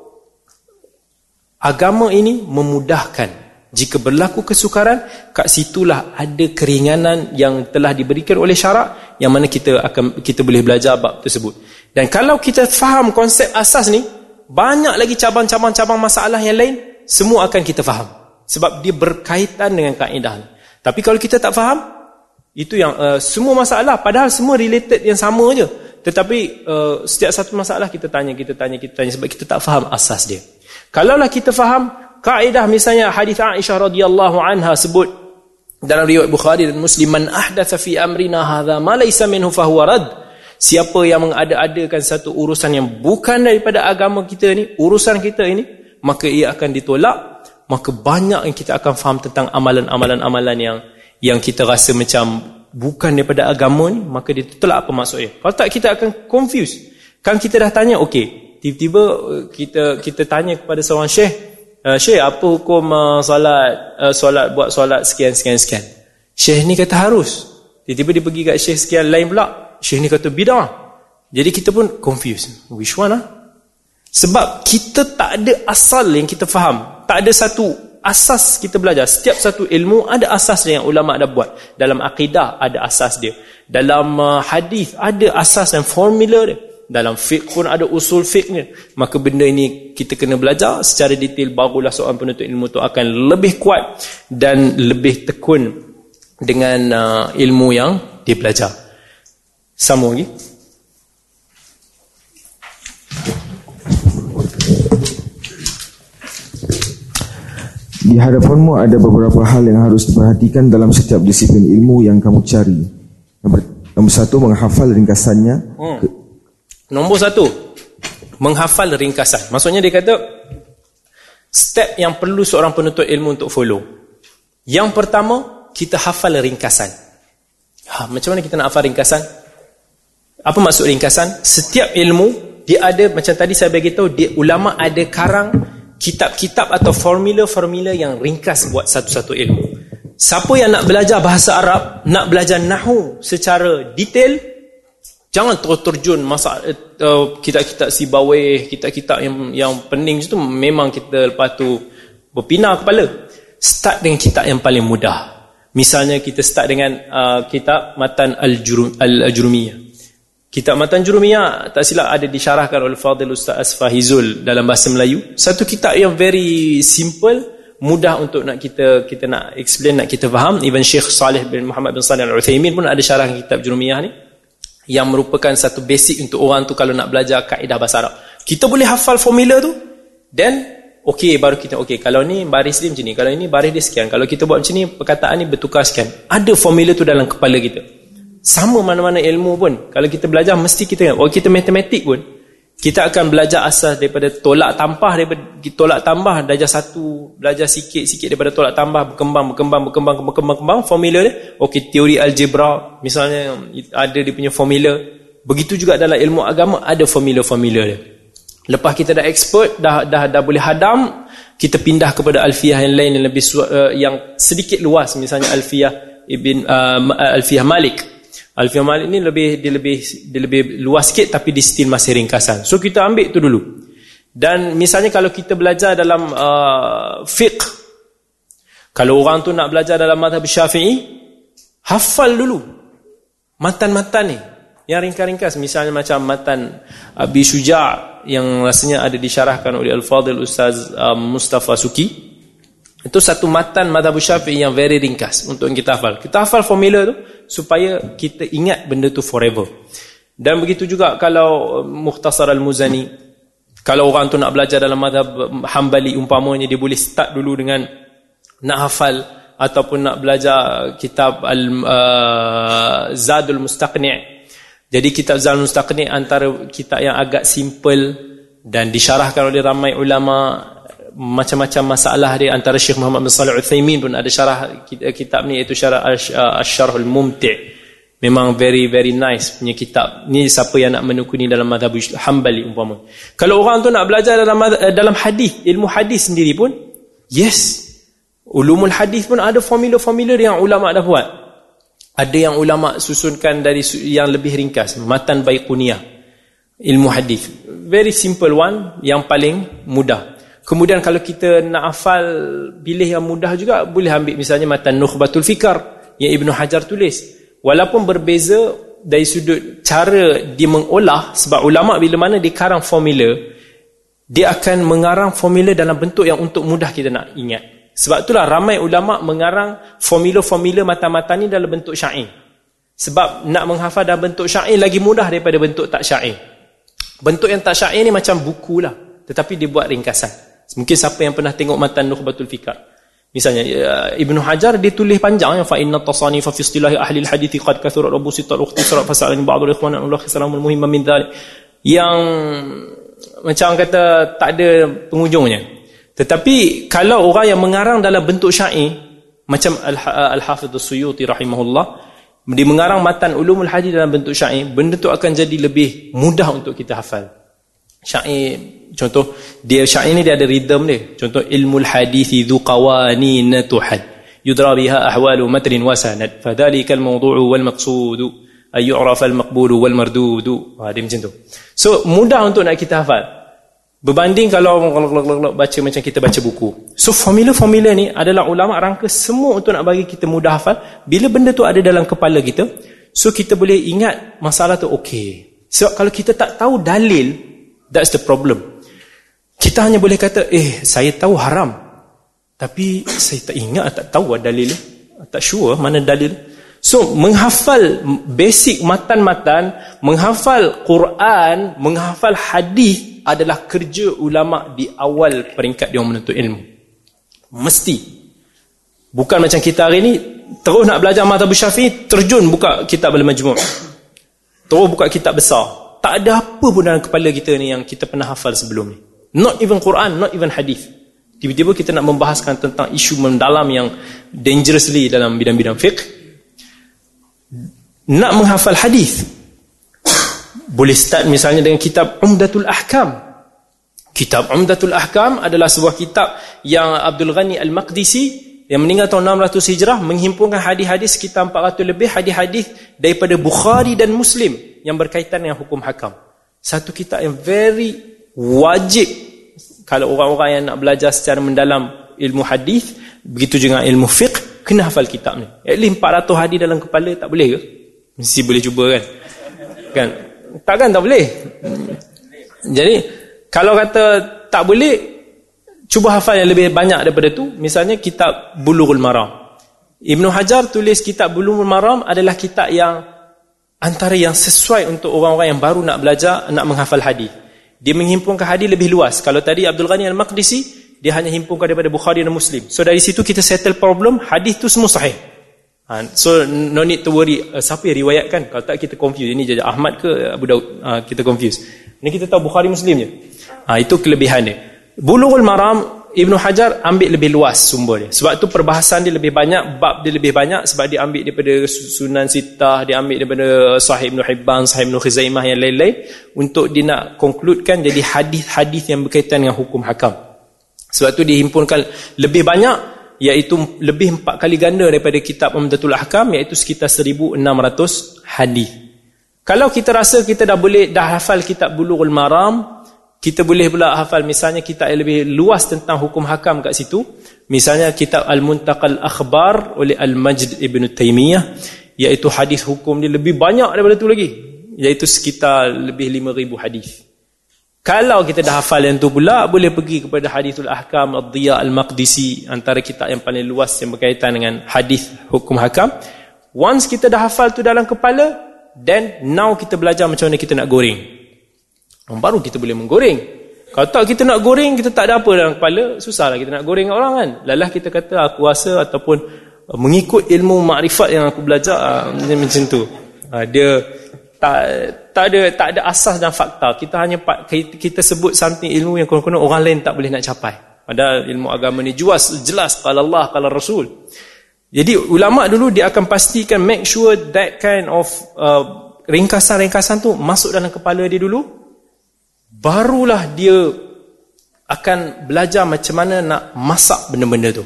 agama ini memudahkan. Jika berlaku kesukaran, kat situlah ada keringanan yang telah diberikan oleh syarak yang mana kita akan kita boleh belajar bab tersebut. Dan kalau kita faham konsep asas ni, banyak lagi cabang-cabang-cabang masalah yang lain semua akan kita faham. Sebab dia berkaitan dengan kaedah. Tapi kalau kita tak faham, itu yang uh, semua masalah padahal semua related yang sama aja. Tetapi uh, setiap satu masalah kita tanya, kita tanya, kita tanya sebab kita tak faham asas dia. Kalaulah kita faham kaedah misalnya hadis Aisyah radhiyallahu anha sebut dalam riwayat Bukhari dan Muslim man ahdatha fi amrina hadha ma laysa minhu fa. Siapa yang mengada-adakan satu urusan yang bukan daripada agama kita ni, urusan kita ini, maka ia akan ditolak. Maka banyak yang kita akan faham tentang amalan-amalan-amalan yang yang kita rasa macam bukan daripada agama ni maka dia tolak apa maksudnya kalau tak kita akan confuse kan kita dah tanya okey tiba-tiba uh, kita kita tanya kepada seorang syekh uh, syekh apa hukum uh, solat uh, solat buat solat sekian sekian sekian? Syekh ni kata harus. Tiba-tiba dia pergi kat syekh sekian lain pula. Syekh ni kata bidah. Jadi kita pun confuse which one ah? Sebab kita tak ada asal yang kita faham. Tak ada satu asas kita belajar. Setiap satu ilmu ada asas yang ulama ada buat. Dalam akidah ada asas dia. Dalam uh, hadis ada asas dan formula dia. Dalam fiqh pun ada usul fiqhnya. Maka benda ini kita kena belajar. Secara detail barulah seorang penuntut ilmu tu akan lebih kuat dan lebih tekun dengan uh, ilmu yang dia belajar. Sambung lagi Di hadapanmu ada beberapa hal yang harus diperhatikan dalam setiap disiplin ilmu yang kamu cari. Nombor satu, menghafal ringkasannya. Hmm. Nombor satu, menghafal ringkasan. Maksudnya dia kata, step yang perlu seorang penuntut ilmu untuk follow. Yang pertama, kita hafal ringkasan. Ha, macam mana kita nak hafal ringkasan? Apa maksud ringkasan? Setiap ilmu, dia ada, macam tadi saya beritahu, dia ulama ada karang kitab-kitab atau formula-formula yang ringkas buat satu-satu ilmu. Siapa yang nak belajar bahasa Arab, nak belajar nahu secara detail, jangan terus terjun masa uh, kitab-kitab Sibawih, kitab-kitab yang yang pening itu memang kita lepas tu berpinah kepala. Start dengan kitab yang paling mudah. Misalnya kita start dengan uh, kitab Matan Al-Jurumiyah. Kitab Matan Jurumiyah tak silap ada disyarahkan oleh Fadil Ustaz Asfahizul dalam bahasa Melayu. Satu kitab yang very simple, mudah untuk nak kita kita nak explain, nak kita faham. Even Syekh Saleh bin Muhammad bin Salih Al-Uthaymin pun ada syarah kitab Jurumiyah ni yang merupakan satu basic untuk orang tu kalau nak belajar kaedah bahasa Arab. Kita boleh hafal formula tu, then okey baru kita okey kalau ni baris dia macam ni, kalau ini baris dia sekian. Kalau kita buat macam ni, perkataan ni bertukar sekian. Ada formula tu dalam kepala kita sama mana-mana ilmu pun kalau kita belajar mesti kita oh kita matematik pun kita akan belajar asas daripada tolak tambah daripada tolak tambah darjah satu belajar sikit-sikit daripada tolak tambah berkembang berkembang berkembang berkembang berkembang. Formula dia okey teori algebra misalnya ada dia punya formula. Begitu juga dalam ilmu agama ada formula-formula dia. Lepas kita dah expert dah dah dah boleh hadam kita pindah kepada alfiah yang lain yang lebih uh, yang sedikit luas. Misalnya alfiah ibn uh, alfiah malik Alfiah Malik ni lebih dia lebih dia lebih luas sikit tapi di stil masih ringkasan. So kita ambil tu dulu. Dan misalnya kalau kita belajar dalam uh, fiqh kalau orang tu nak belajar dalam mazhab Syafi'i hafal dulu matan-matan ni yang ringkas-ringkas misalnya macam matan Abi Syuja' yang rasanya ada disyarahkan oleh Al-Fadhil Ustaz uh, Mustafa Suki itu satu matan madhab syafi'i yang very ringkas untuk kita hafal. Kita hafal formula tu supaya kita ingat benda tu forever. Dan begitu juga kalau uh, Mukhtasar Al-Muzani. Kalau orang tu nak belajar dalam madhab hambali umpamanya, dia boleh start dulu dengan nak hafal ataupun nak belajar kitab Al-Zadul uh, Mustaqni' Jadi kitab Zadul Mustaqni' antara kitab yang agak simple dan disyarahkan oleh ramai ulama' macam-macam masalah dia antara Syekh Muhammad bin Salih Uthaymin pun ada syarah kitab ni iaitu syarah Asy-Syarhul Mumti' memang very very nice punya kitab. Ni siapa yang nak menekuni dalam mazhab Hambali umpama. Kalau orang tu nak belajar dalam eh, dalam hadis ilmu hadis sendiri pun yes. Ulumul hadis pun ada formula-formula yang ulama dah buat. Ada yang ulama susunkan dari yang lebih ringkas matan baiquniyah ilmu hadis. Very simple one yang paling mudah Kemudian kalau kita nak hafal pilih yang mudah juga boleh ambil misalnya matan Nukhbatul Fikar yang Ibnu Hajar tulis. Walaupun berbeza dari sudut cara dia mengolah sebab ulama bila mana dia karang formula dia akan mengarang formula dalam bentuk yang untuk mudah kita nak ingat. Sebab itulah ramai ulama mengarang formula-formula mata-mata ni dalam bentuk syair. Sebab nak menghafal dalam bentuk syair lagi mudah daripada bentuk tak syair. Bentuk yang tak syair ni macam buku lah. Tetapi dia buat ringkasan. Mungkin siapa yang pernah tengok matan Nukhbatul Fikar. Misalnya ya, Ibnu Hajar dia tulis panjang ya fa inna tasani fa fi istilahi ahli alhadith qad kathura rabu sitat ukhtisara fa sa'alani ba'd al-ikhwan an Allah khisalam muhimman min dhalik. Yang macam kata tak ada penghujungnya. Tetapi kalau orang yang mengarang dalam bentuk syair macam Al-Hafidh As-Suyuti rahimahullah dia mengarang matan ulumul hadis dalam bentuk syair benda tu akan jadi lebih mudah untuk kita hafal. Syair. Contoh dia syair ni dia ada rhythm dia. Contoh ilmu hadithi dhu qawanin tuhad. Yudra biha ahwalu matrin wa sanad. Fadhalika al-mawdu'u wal maqsudu. Ay yu'raf al-maqbulu wal mardudu. Ha dia macam tu. So mudah untuk nak kita hafal. Berbanding kalau baca macam kita baca buku. So formula-formula ni adalah ulama rangka semua untuk nak bagi kita mudah hafal. Bila benda tu ada dalam kepala kita so kita boleh ingat masalah tu okey. Sebab so, kalau kita tak tahu dalil that's the problem kita hanya boleh kata, eh saya tahu haram. Tapi saya tak ingat, tak tahu dalil. Tak sure mana dalil. So menghafal basic matan-matan, menghafal Quran, menghafal hadis adalah kerja ulama di awal peringkat dia menuntut ilmu. Mesti. Bukan macam kita hari ni terus nak belajar mazhab Syafi'i, terjun buka kitab Al-Majmu'. Terus buka kitab besar. Tak ada apa pun dalam kepala kita ni yang kita pernah hafal sebelum ni. Not even Quran, not even hadith. Tiba-tiba kita nak membahaskan tentang isu mendalam yang dangerously dalam bidang-bidang fiqh. Nak menghafal hadith. Boleh start misalnya dengan kitab Umdatul Ahkam. Kitab Umdatul Ahkam adalah sebuah kitab yang Abdul Ghani Al-Maqdisi yang meninggal tahun 600 Hijrah menghimpunkan hadis-hadis sekitar 400 lebih hadis-hadis daripada Bukhari dan Muslim yang berkaitan dengan hukum hakam. Satu kitab yang very wajib kalau orang-orang yang nak belajar secara mendalam ilmu hadis begitu juga ilmu fiqh kena hafal kitab ni. At least 400 hadis dalam kepala tak boleh ke? Mesti boleh cuba kan? Kan? Takkan tak boleh. Jadi kalau kata tak boleh cuba hafal yang lebih banyak daripada tu. Misalnya kitab Bulughul Maram. Ibn Hajar tulis kitab Bulughul Maram adalah kitab yang antara yang sesuai untuk orang-orang yang baru nak belajar nak menghafal hadis. Dia menghimpunkan hadis lebih luas. Kalau tadi Abdul Ghani Al-Maqdisi dia hanya himpunkan daripada Bukhari dan Muslim. So dari situ kita settle problem hadis tu semua sahih. Ha, so no need to worry uh, siapa yang riwayatkan? Kalau tak kita confuse. Ini jajah Ahmad ke Abu Daud? Uh, kita confuse. Ini kita tahu Bukhari Muslim je. Ha, itu kelebihan dia Bulughul Maram Ibnu Hajar ambil lebih luas sumber dia. Sebab tu perbahasan dia lebih banyak bab dia lebih banyak sebab dia ambil daripada Sunan Sitah dia ambil daripada Sahih Ibnu Hibban Sahih Ibnu Khuzaimah yang lain-lain. Untuk dia nak concludekan jadi hadis-hadis yang berkaitan dengan hukum hakam. Sebab tu dihimpunkan lebih banyak iaitu lebih empat kali ganda daripada kitab Umdatul Ahkam iaitu sekitar 1600 hadis. Kalau kita rasa kita dah boleh dah hafal kitab Bulughul Maram kita boleh pula hafal. Misalnya yang lebih luas tentang hukum hakam kat situ. Misalnya kitab Al-Muntaqal Akhbar oleh Al-Majd Ibn Taymiyah. Iaitu hadis hukum dia lebih banyak daripada tu lagi. Iaitu sekitar lebih 5000 hadis. Kalau kita dah hafal yang tu pula boleh pergi kepada Hadithul Ahkam Ad-Diya Al-Maqdisi antara kitab yang paling luas yang berkaitan dengan hadis hukum hakam. Once kita dah hafal tu dalam kepala then now kita belajar macam mana kita nak goreng baru kita boleh menggoreng. Kalau tak kita nak goreng kita tak ada apa dalam kepala susahlah kita nak goreng orang kan. Lalah kita kata aku rasa ataupun uh, mengikut ilmu makrifat yang aku belajar uh, macam tu. Uh, dia tak tak ada tak ada asas dan fakta. Kita hanya kita sebut something ilmu yang konon-konon orang lain tak boleh nak capai. Padahal ilmu agama ni jelas jelas kalau Allah kalau Rasul. Jadi ulama dulu dia akan pastikan make sure that kind of uh, ringkasan-ringkasan tu masuk dalam kepala dia dulu barulah dia akan belajar macam mana nak masak benda-benda tu.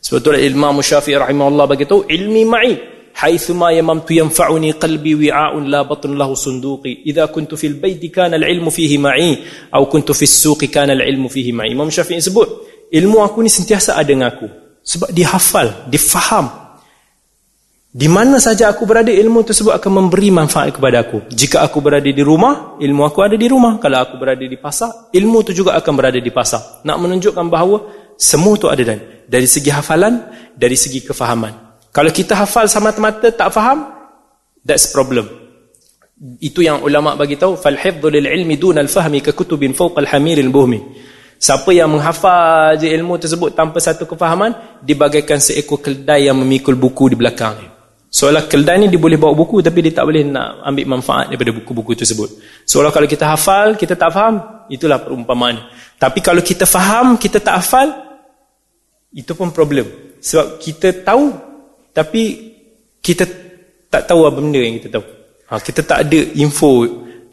Sebetulnya Imam Syafi'i rahimahullah beritahu ilmi ma'i haitsu ma yamamtu yanfa'uni qalbi wi'a'un la batun lahu sunduqi. Idza kuntu fil baiti kana al-ilmu fihi ma'i aw kuntu fis suqi kana al-ilmu fihi ma'i. Imam Syafi'i sebut ilmu aku ni sentiasa ada dengan aku sebab dia hafal dia faham di mana saja aku berada ilmu tersebut akan memberi manfaat kepada aku. Jika aku berada di rumah, ilmu aku ada di rumah. Kalau aku berada di pasar, ilmu itu juga akan berada di pasar. Nak menunjukkan bahawa semua itu ada dan dari segi hafalan, dari segi kefahaman. Kalau kita hafal semata-mata tak faham, that's problem. Itu yang ulama bagi tahu fal hifdhu lil ilmi dun al fahmi ka kutubin fawqa al hamir al buhmi. Siapa yang menghafal ilmu tersebut tanpa satu kefahaman, dibagaikan seekor keldai yang memikul buku di belakangnya. Seolah keldai ni dia boleh bawa buku tapi dia tak boleh nak ambil manfaat daripada buku-buku tersebut. Seolah kalau kita hafal, kita tak faham, itulah perumpamaan. Tapi kalau kita faham, kita tak hafal, itu pun problem. Sebab kita tahu, tapi kita tak tahu apa benda yang kita tahu. Ha, kita tak ada info,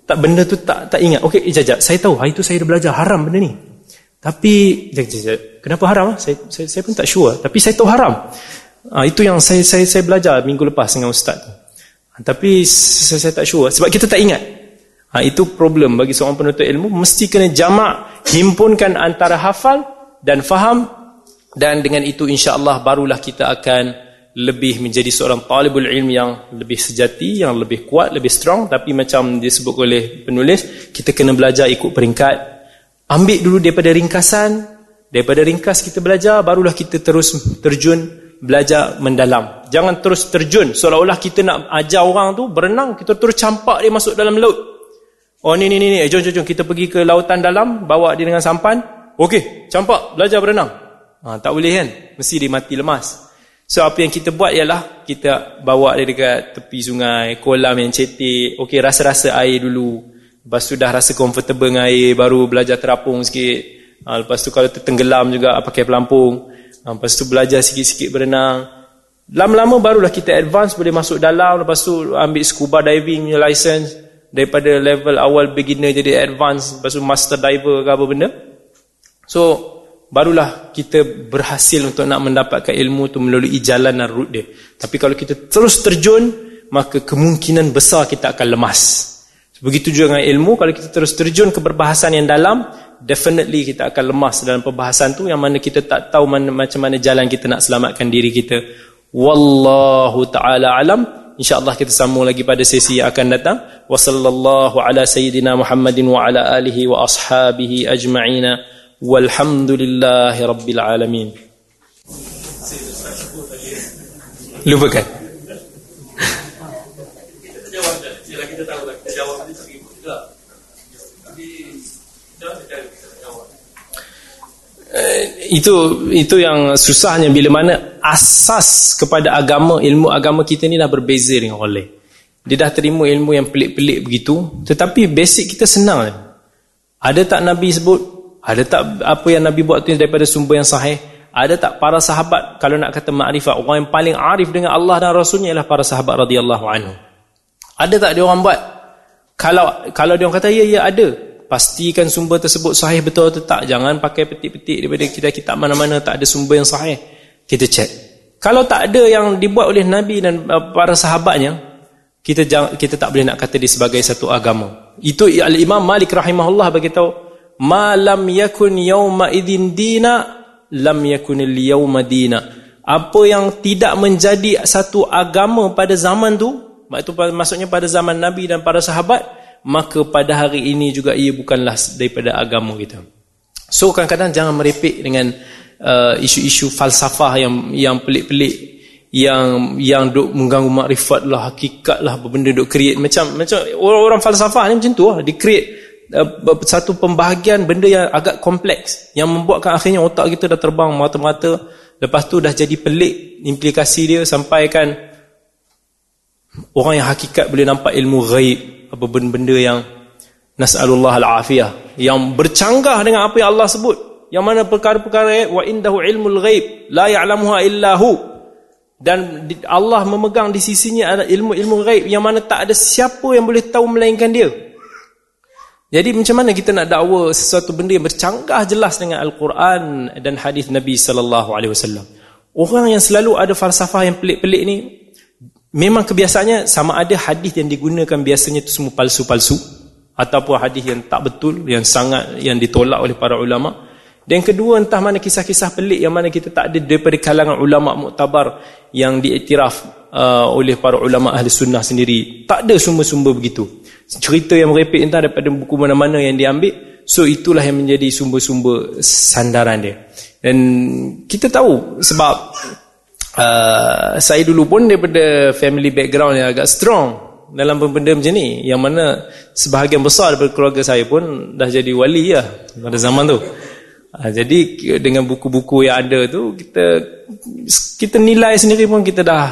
tak benda tu tak tak ingat. Okey, jajak, saya tahu hari tu saya dah belajar haram benda ni. Tapi, jajak, kenapa haram? Saya, saya, saya pun tak sure. Tapi saya tahu haram. Ha, itu yang saya saya saya belajar minggu lepas dengan ustaz. Ha, tapi saya, saya tak sure sebab kita tak ingat. Ha, itu problem bagi seorang penuntut ilmu mesti kena jamak himpunkan antara hafal dan faham dan dengan itu insya-Allah barulah kita akan lebih menjadi seorang talibul ilmi yang lebih sejati, yang lebih kuat, lebih strong tapi macam disebut oleh penulis, kita kena belajar ikut peringkat. Ambil dulu daripada ringkasan, daripada ringkas kita belajar barulah kita terus terjun belajar mendalam. Jangan terus terjun seolah-olah kita nak ajar orang tu berenang, kita terus campak dia masuk dalam laut. Oh ni ni ni ni, eh, jom jom jom kita pergi ke lautan dalam, bawa dia dengan sampan. Okey, campak belajar berenang. Ha, tak boleh kan? Mesti dia mati lemas. So apa yang kita buat ialah kita bawa dia dekat tepi sungai, kolam yang cetek. Okey, rasa-rasa air dulu. Lepas tu dah rasa comfortable dengan air, baru belajar terapung sikit. Ha, lepas tu kalau tertenggelam juga pakai pelampung. Ha, lepas tu belajar sikit-sikit berenang. Lama-lama barulah kita advance boleh masuk dalam. Lepas tu ambil scuba diving punya license. Daripada level awal beginner jadi advance. Lepas tu master diver ke apa benda. So barulah kita berhasil untuk nak mendapatkan ilmu tu melalui jalan dan route dia. Tapi kalau kita terus terjun, maka kemungkinan besar kita akan lemas. Begitu juga dengan ilmu, kalau kita terus terjun ke perbahasan yang dalam, definitely kita akan lemas dalam perbahasan tu yang mana kita tak tahu mana, macam mana jalan kita nak selamatkan diri kita wallahu taala alam InsyaAllah kita sambung lagi pada sesi yang akan datang. Wa sallallahu ala sayyidina Muhammadin wa ala alihi wa ashabihi ajma'ina. Walhamdulillahi rabbil alamin. Lupakan. Eh, itu itu yang susahnya bila mana asas kepada agama ilmu agama kita ni dah berbeza dengan orang lain. Dia dah terima ilmu yang pelik-pelik begitu tetapi basic kita senang ada tak Nabi sebut? Ada tak apa yang Nabi buat tu daripada sumber yang sahih? Ada tak para sahabat? Kalau nak kata makrifat orang yang paling arif dengan Allah dan Rasulnya ialah para sahabat radhiyallahu anhu. Ada tak dia orang buat kalau kalau dia kata ya ya ada. Pastikan sumber tersebut sahih betul atau tak. Jangan pakai petik-petik daripada kita kitab mana-mana tak ada sumber yang sahih. Kita cek kalau tak ada yang dibuat oleh Nabi dan uh, para sahabatnya kita jangan, kita tak boleh nak kata dia sebagai satu agama. Itu al-Imam Malik rahimahullah bagi tahu ma lam yakun yawma idin dina lam yakun al-yawma dina. Apa yang tidak menjadi satu agama pada zaman tu maksudnya pada zaman Nabi dan para sahabat maka pada hari ini juga ia bukanlah daripada agama kita. So kadang-kadang jangan merepek dengan uh, isu-isu falsafah yang yang pelik-pelik yang yang duk mengganggu makrifat lah hakikat lah benda duk create. Macam macam orang-orang falsafah ni macam tu lah. Di create uh, satu pembahagian benda yang agak kompleks yang membuatkan akhirnya otak kita dah terbang mata-mata lepas tu dah jadi pelik implikasi dia sampai kan orang yang hakikat boleh nampak ilmu ghaib apa benda-benda yang nas'alullah al-afiyah yang bercanggah dengan apa yang Allah sebut. Yang mana perkara-perkara wa indahu ilmul ghaib la ya'lamuha illa hu. Dan Allah memegang di sisinya ilmu-ilmu ghaib yang mana tak ada siapa yang boleh tahu melainkan dia. Jadi macam mana kita nak dakwa sesuatu benda yang bercanggah jelas dengan Al-Quran dan hadis Nabi sallallahu alaihi wasallam? Orang yang selalu ada falsafah yang pelik-pelik ni memang kebiasaannya sama ada hadis yang digunakan biasanya itu semua palsu-palsu ataupun hadis yang tak betul yang sangat yang ditolak oleh para ulama. Dan kedua entah mana kisah-kisah pelik yang mana kita tak ada daripada kalangan ulama muktabar yang diiktiraf uh, oleh para ulama ahli sunnah sendiri. Tak ada sumber-sumber begitu. Cerita yang merepek entah daripada buku mana-mana yang diambil so itulah yang menjadi sumber-sumber sandaran dia. Dan kita tahu sebab uh, saya dulu pun daripada family background yang agak strong dalam benda macam ni. Yang mana sebahagian besar daripada keluarga saya pun dah jadi wali ya pada zaman tu. Uh, jadi dengan buku-buku yang ada tu kita kita nilai sendiri pun kita dah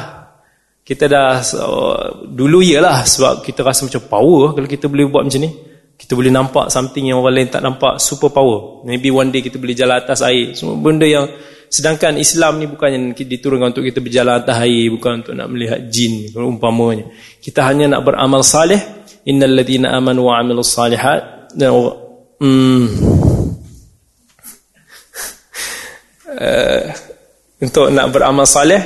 kita dah uh, dulu iyalah sebab kita rasa macam power kalau kita boleh buat macam ni. Kita boleh nampak something yang orang lain tak nampak super power maybe one day kita boleh jalan atas air. Semua benda yang Sedangkan Islam ni bukannya diturunkan untuk kita berjalan atas air, bukan untuk nak melihat jin, umpamanya. Kita hanya nak beramal salih. Innal ladina amanu wa amilus salihat. Dan hmm, uh, untuk nak beramal salih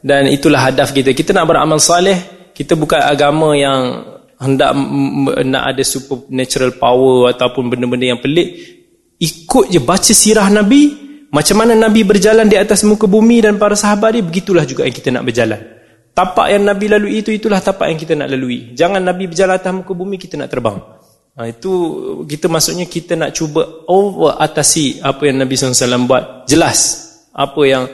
dan itulah hadaf kita. Kita nak beramal salih, kita bukan agama yang hendak nak ada supernatural power ataupun benda-benda yang pelik. Ikut je baca sirah Nabi, macam mana Nabi berjalan di atas muka bumi dan para sahabat dia, begitulah juga yang kita nak berjalan. Tapak yang Nabi lalui itu, itulah tapak yang kita nak lalui. Jangan Nabi berjalan atas muka bumi, kita nak terbang. Ha, itu kita maksudnya kita nak cuba over atasi apa yang Nabi SAW buat. Jelas apa yang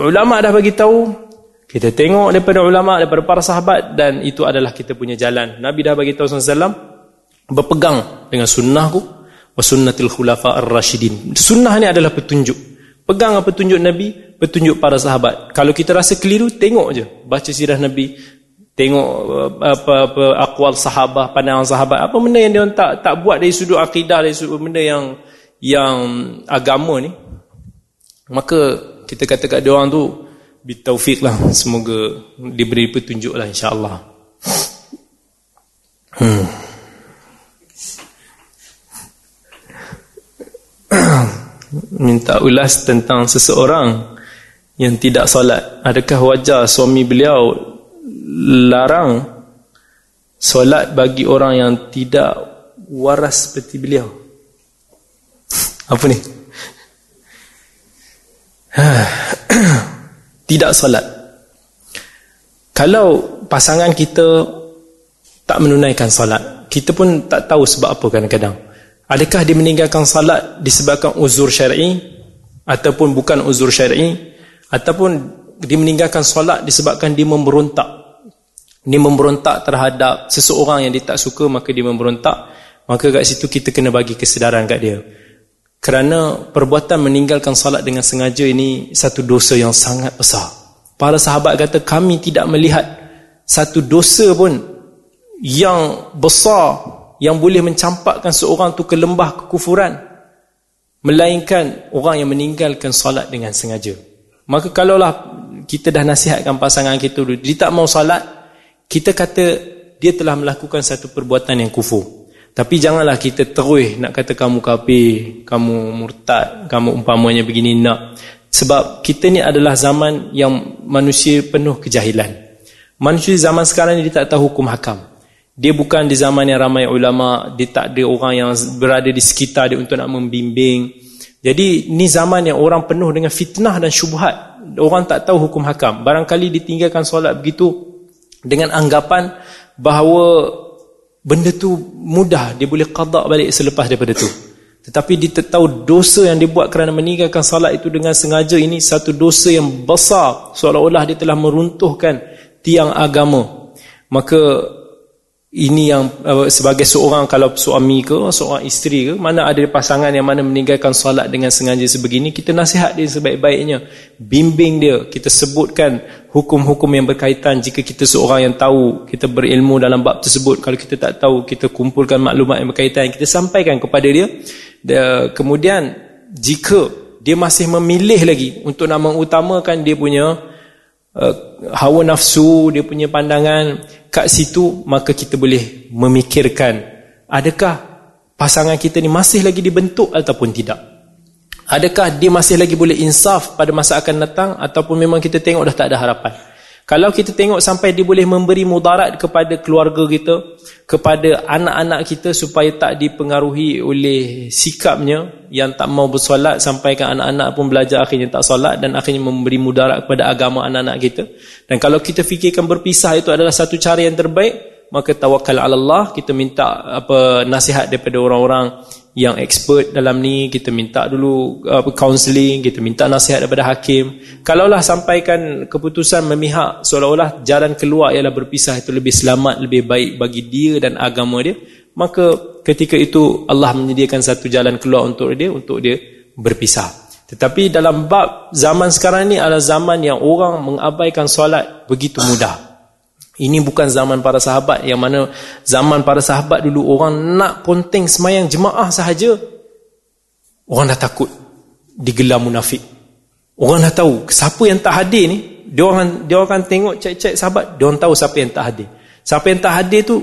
ulama dah bagi tahu. Kita tengok daripada ulama, daripada para sahabat dan itu adalah kita punya jalan. Nabi dah bagi tahu SAW berpegang dengan sunnahku wa sunnatil khulafa ar-rasyidin. Sunnah ni adalah petunjuk. Pegang apa petunjuk Nabi, petunjuk para sahabat. Kalau kita rasa keliru, tengok je. Baca sirah Nabi, tengok uh, apa apa aqwal sahabat, pandangan sahabat. Apa benda yang dia tak tak buat dari sudut akidah, dari sudut benda yang yang agama ni. Maka kita kata kat dia orang tu bitaufiq lah. Semoga diberi petunjuk lah insya-Allah. Hmm. Minta ulas tentang seseorang yang tidak solat. Adakah wajar suami beliau larang solat bagi orang yang tidak waras seperti beliau? Apa ni? [CLEARS THROAT] Tidak solat. Kalau pasangan kita tak menunaikan salat kita pun tak tahu sebab apa kadang-kadang adakah dia meninggalkan salat disebabkan uzur syar'i ataupun bukan uzur syar'i? Ataupun dia meninggalkan solat disebabkan dia memberontak? Dia memberontak terhadap seseorang yang dia tak suka maka dia memberontak. Maka kat situ kita kena bagi kesedaran kat dia. Kerana perbuatan meninggalkan solat dengan sengaja ini satu dosa yang sangat besar. Para sahabat kata kami tidak melihat satu dosa pun yang besar yang boleh mencampakkan seorang tu ke lembah kekufuran melainkan orang yang meninggalkan solat dengan sengaja Maka kalaulah kita dah nasihatkan pasangan kita dulu, dia tak mau salat, kita kata dia telah melakukan satu perbuatan yang kufur. Tapi janganlah kita terus nak kata kamu kafir, kamu murtad, kamu umpamanya begini nak. Sebab kita ni adalah zaman yang manusia penuh kejahilan. Manusia zaman sekarang ni dia tak tahu hukum hakam. Dia bukan di zaman yang ramai ulama, dia tak ada orang yang berada di sekitar dia untuk nak membimbing. Jadi ni zaman yang orang penuh dengan fitnah dan syubhat. Orang tak tahu hukum hakam. Barangkali ditinggalkan solat begitu dengan anggapan bahawa benda tu mudah dia boleh qada balik selepas daripada tu. Tetapi dia tahu dosa yang dia buat kerana meninggalkan solat itu dengan sengaja ini satu dosa yang besar seolah-olah dia telah meruntuhkan tiang agama. Maka ini yang sebagai seorang kalau suami ke seorang isteri ke mana ada pasangan yang mana meninggalkan solat dengan sengaja sebegini kita nasihat dia sebaik-baiknya. Bimbing dia kita sebutkan hukum-hukum yang berkaitan. Jika kita seorang yang tahu kita berilmu dalam bab tersebut kalau kita tak tahu kita kumpulkan maklumat yang berkaitan kita sampaikan kepada dia. Dia kemudian jika dia masih memilih lagi untuk nak mengutamakan dia punya uh, hawa nafsu dia punya pandangan kat situ maka kita boleh memikirkan adakah pasangan kita ni masih lagi dibentuk ataupun tidak? Adakah dia masih lagi boleh insaf pada masa akan datang ataupun memang kita tengok dah tak ada harapan kalau kita tengok sampai dia boleh memberi mudarat kepada keluarga kita, kepada anak-anak kita supaya tak dipengaruhi oleh sikapnya yang tak mau bersolat sampai kan anak-anak pun belajar akhirnya tak solat dan akhirnya memberi mudarat kepada agama anak-anak kita. Dan kalau kita fikirkan berpisah itu adalah satu cara yang terbaik, maka tawakal Allah, kita minta apa nasihat daripada orang-orang yang expert dalam ni kita minta dulu uh, counselling kita minta nasihat daripada hakim. Kalaulah sampaikan keputusan memihak seolah-olah jalan keluar ialah berpisah itu lebih selamat lebih baik bagi dia dan agama dia maka ketika itu Allah menyediakan satu jalan keluar untuk dia untuk dia berpisah. Tetapi dalam bab zaman sekarang ni adalah zaman yang orang mengabaikan solat begitu mudah ini bukan zaman para sahabat yang mana zaman para sahabat dulu orang nak ponteng semayang jemaah sahaja orang dah takut digelar munafik. Orang dah tahu siapa yang tak hadir ni dia orang dia akan tengok cek-cek sahabat dia orang tahu siapa yang tak hadir. Siapa yang tak hadir tu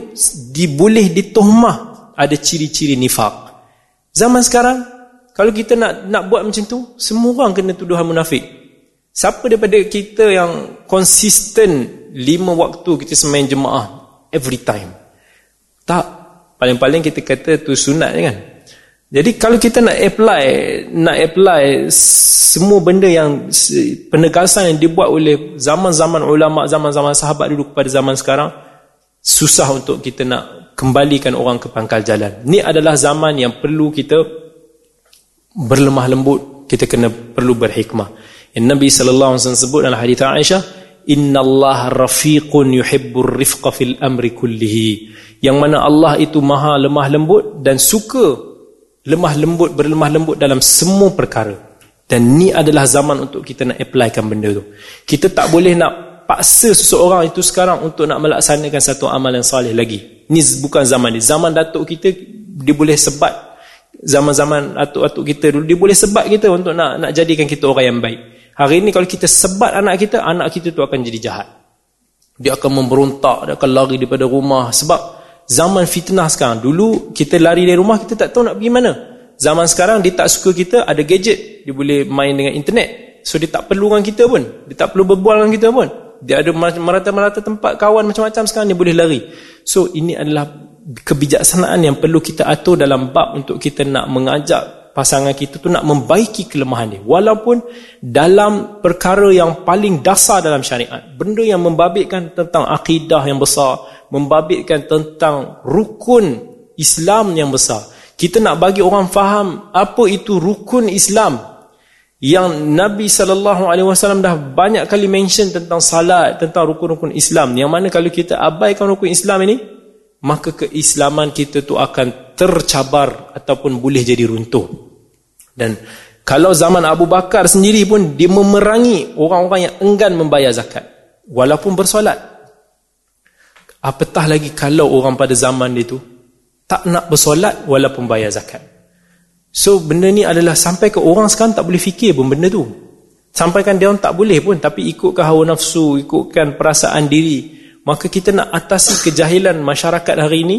diboleh ditohmah ada ciri-ciri nifak. Zaman sekarang kalau kita nak nak buat macam tu semua orang kena tuduhan munafik. Siapa daripada kita yang konsisten lima waktu kita semain jemaah every time? Tak. Paling-paling kita kata tu sunat je kan? Jadi kalau kita nak apply nak apply semua benda yang penegasan yang dibuat oleh zaman-zaman ulama zaman-zaman sahabat dulu kepada zaman sekarang susah untuk kita nak kembalikan orang ke pangkal jalan. Ni adalah zaman yang perlu kita berlemah lembut. Kita kena perlu berhikmah Nabi sallallahu alaihi wasallam sebut dalam hadis Aisyah Inna Allah rafiqun yuhibbur rifqa fil amri kullihi. Yang mana Allah itu maha lemah lembut dan suka lemah lembut berlemah lembut dalam semua perkara. Dan ni adalah zaman untuk kita nak applykan benda tu. Kita tak boleh nak paksa seseorang itu sekarang untuk nak melaksanakan satu amal yang salih lagi. Ni bukan zaman ni. Zaman datuk kita dia boleh sebat. Zaman-zaman atuk-atuk kita dulu dia boleh sebat kita untuk nak nak jadikan kita orang yang baik Hari ini kalau kita sebat anak kita, anak kita tu akan jadi jahat. Dia akan memberontak, dia akan lari daripada rumah. Sebab zaman fitnah sekarang. Dulu kita lari dari rumah, kita tak tahu nak pergi mana. Zaman sekarang dia tak suka kita, ada gadget. Dia boleh main dengan internet. So dia tak perlu dengan kita pun. Dia tak perlu berbual dengan kita pun. Dia ada merata-merata tempat kawan macam-macam sekarang, dia boleh lari. So ini adalah kebijaksanaan yang perlu kita atur dalam bab untuk kita nak mengajak pasangan kita tu nak membaiki kelemahan dia walaupun dalam perkara yang paling dasar dalam syariat benda yang membabitkan tentang akidah yang besar membabitkan tentang rukun Islam yang besar kita nak bagi orang faham apa itu rukun Islam yang Nabi sallallahu alaihi wasallam dah banyak kali mention tentang salat, tentang rukun-rukun Islam. Yang mana kalau kita abaikan rukun Islam ini, maka keislaman kita tu akan tercabar ataupun boleh jadi runtuh. Dan kalau zaman Abu Bakar sendiri pun dia memerangi orang-orang yang enggan membayar zakat walaupun bersolat. Apatah lagi kalau orang pada zaman dia tu tak nak bersolat walaupun bayar zakat. So benda ni adalah sampai ke orang sekarang tak boleh fikir pun benda tu. Sampaikan dia orang tak boleh pun tapi ikutkan hawa nafsu, ikutkan perasaan diri. Maka kita nak atasi kejahilan masyarakat hari ini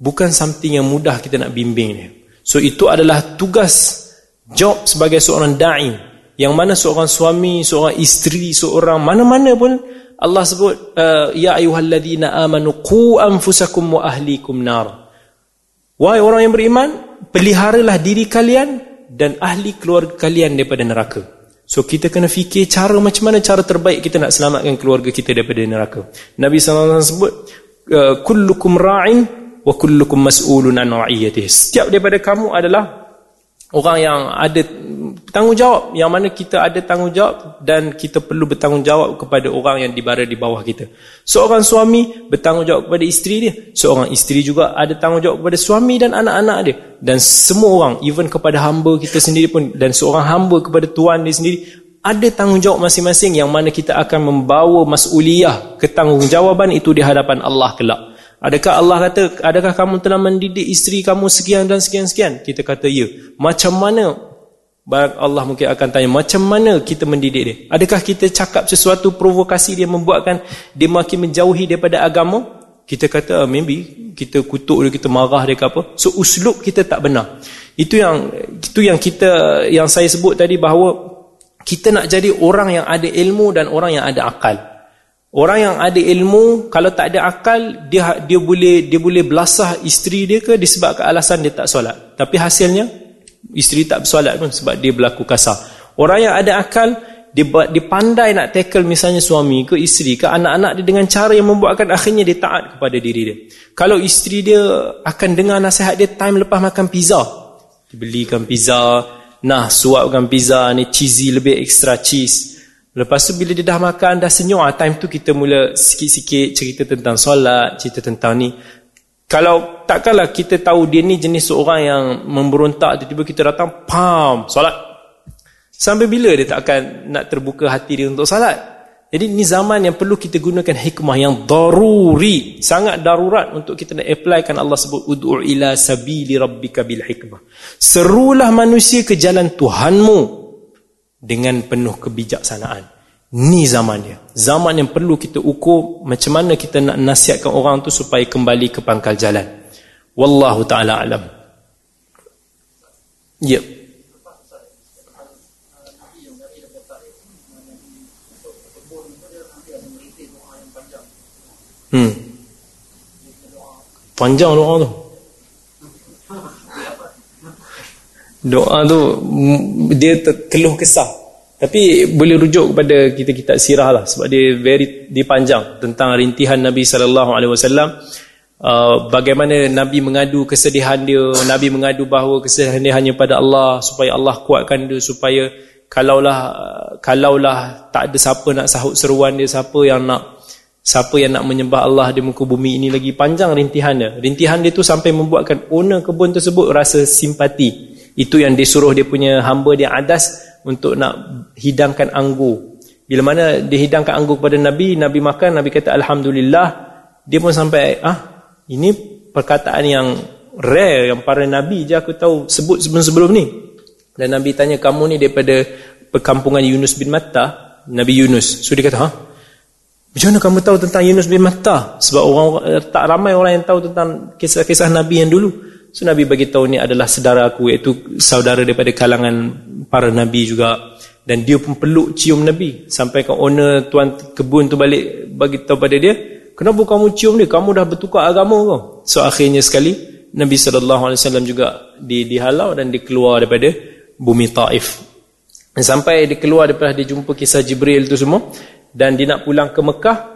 bukan something yang mudah kita nak bimbing dia. So itu adalah tugas job sebagai seorang da'i yang mana seorang suami, seorang isteri, seorang mana-mana pun Allah sebut uh, ya ayyuhalladzina amanu qu anfusakum wa ahlikum nar. Wahai orang yang beriman, peliharalah diri kalian dan ahli keluarga kalian daripada neraka. So kita kena fikir cara macam mana cara terbaik kita nak selamatkan keluarga kita daripada neraka. Nabi SAW sebut uh, kullukum ra'in wa kullukum mas'ulun an ra'iyatihi. Setiap daripada kamu adalah orang yang ada tanggungjawab yang mana kita ada tanggungjawab dan kita perlu bertanggungjawab kepada orang yang dibara di bawah kita seorang suami bertanggungjawab kepada isteri dia seorang isteri juga ada tanggungjawab kepada suami dan anak-anak dia dan semua orang even kepada hamba kita sendiri pun dan seorang hamba kepada tuan dia sendiri ada tanggungjawab masing-masing yang mana kita akan membawa mas'uliyah ketanggungjawaban itu di hadapan Allah kelak Adakah Allah kata, adakah kamu telah mendidik isteri kamu sekian dan sekian-sekian? Kita kata, ya. Macam mana? Allah mungkin akan tanya, macam mana kita mendidik dia? Adakah kita cakap sesuatu provokasi dia membuatkan dia makin menjauhi daripada agama? Kita kata, uh, maybe kita kutuk dia, kita marah dia ke apa. So, uslub kita tak benar. Itu yang itu yang kita yang saya sebut tadi bahawa kita nak jadi orang yang ada ilmu dan orang yang ada akal. Orang yang ada ilmu kalau tak ada akal dia dia boleh dia boleh belasah isteri dia ke disebabkan alasan dia tak solat. Tapi hasilnya isteri tak bersolat pun sebab dia berlaku kasar. Orang yang ada akal dia dia pandai nak tackle misalnya suami ke isteri ke anak-anak dia dengan cara yang membuatkan akhirnya dia taat kepada diri dia. Kalau isteri dia akan dengar nasihat dia time lepas makan pizza, dibelikan pizza, nah suapkan pizza ni cheesy lebih extra cheese. Lepas tu bila dia dah makan, dah senyum, ah, time tu kita mula sikit-sikit cerita tentang solat, cerita tentang ni. Kalau takkanlah kita tahu dia ni jenis seorang yang memberontak, tiba-tiba kita datang, pam, solat. Sampai bila dia tak akan nak terbuka hati dia untuk solat? Jadi ni zaman yang perlu kita gunakan hikmah yang daruri, sangat darurat untuk kita nak applykan Allah sebut ud'u ila sabili rabbika bil hikmah. Serulah manusia ke jalan Tuhanmu dengan penuh kebijaksanaan. Ni zamannya. Zaman yang perlu kita ukur macam mana kita nak nasihatkan orang tu supaya kembali ke pangkal jalan. Wallahu ta'ala alam. Ya. Yep. Hmm. Panjang doa tu. doa tu dia keluh kesah tapi boleh rujuk kepada kita kitab sirah lah sebab dia very dia panjang tentang rintihan Nabi sallallahu alaihi wasallam. Uh, bagaimana Nabi mengadu kesedihan dia Nabi mengadu bahawa kesedihan dia hanya pada Allah supaya Allah kuatkan dia supaya kalaulah kalaulah tak ada siapa nak sahut seruan dia siapa yang nak siapa yang nak menyembah Allah di muka bumi ini lagi. Panjang rintihan dia. Rintihan dia tu sampai membuatkan owner kebun tersebut rasa simpati. Itu yang disuruh dia punya hamba dia adas untuk nak hidangkan anggur. Bila mana dia hidangkan anggur kepada Nabi, Nabi makan, Nabi kata Alhamdulillah. Dia pun sampai, ah ini perkataan yang rare yang para Nabi je aku tahu sebut sebelum-sebelum ni. Dan Nabi tanya, kamu ni daripada perkampungan Yunus bin Matta, Nabi Yunus. So dia kata, ha? Macam mana kamu tahu tentang Yunus bin Matta? Sebab orang tak ramai orang yang tahu tentang kisah-kisah Nabi yang dulu. So Nabi bagi tahu ni adalah saudara aku iaitu saudara daripada kalangan para nabi juga. Dan dia pun peluk cium Nabi. Sampai ke owner tuan kebun tu balik bagi tahu pada dia kenapa kamu cium dia? Kamu dah bertukar agama kau. So akhirnya sekali Nabi SAW juga di, dihalau dan dikeluar daripada bumi Taif. Sampai dia keluar daripada dia jumpa kisah Jibril tu semua dan dia nak pulang ke Mekah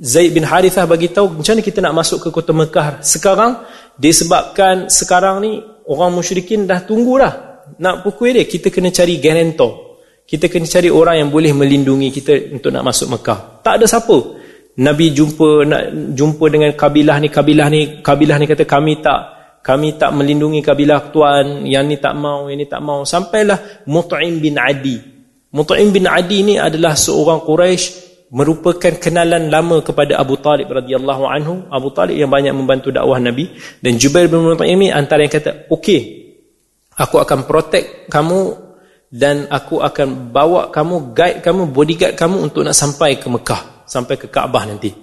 Zaid bin Harithah bagi tahu macam mana kita nak masuk ke kota Mekah sekarang. Disebabkan sekarang ni orang musyrikin dah tunggu dah nak pukul dia. Kita kena cari guarantor kita kena cari orang yang boleh melindungi kita untuk nak masuk Mekah. Tak ada siapa. Nabi jumpa nak jumpa dengan kabilah ni kabilah ni kabilah ni kata kami tak kami tak melindungi kabilah tuan. Yang ni tak mau yang ni tak mau. Sampailah Mut'im bin Adi. Mut'im bin Adi ni adalah seorang Quraisy merupakan kenalan lama kepada Abu Talib radhiyallahu anhu. Abu Talib yang banyak membantu dakwah Nabi. Dan Jubair bin Mut'im ni antara yang kata okey aku akan protect kamu dan aku akan bawa kamu guide kamu bodyguard kamu untuk nak sampai ke Mekah sampai ke Kaabah nanti.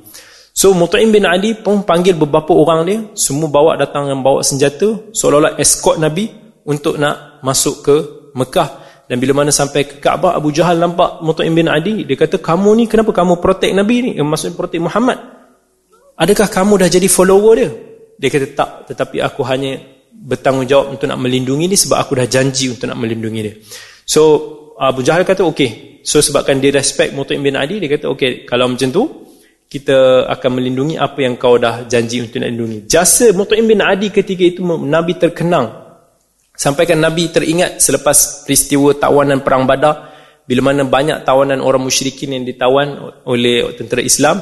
So Mut'im bin Adi pun panggil beberapa orang dia, semua bawa datang yang bawa senjata, seolah-olah escort Nabi untuk nak masuk ke Mekah. Dan bila mana sampai ke Kaabah, Abu Jahal nampak Mut'im bin Adi, dia kata, kamu ni kenapa kamu protect Nabi ni? Maksudnya protect Muhammad. Adakah kamu dah jadi follower dia? Dia kata, tak. Tetapi aku hanya bertanggungjawab untuk nak melindungi dia sebab aku dah janji untuk nak melindungi dia. So Abu Jahal kata, okay. So sebabkan dia respect Mut'im bin Adi, dia kata, okay, kalau macam tu, kita akan melindungi apa yang kau dah janji untuk nak lindungi. Jasa Mut'im bin Adi ketika itu Nabi terkenang. Sampaikan Nabi teringat selepas peristiwa tawanan perang Badar bila mana banyak tawanan orang musyrikin yang ditawan oleh tentera Islam.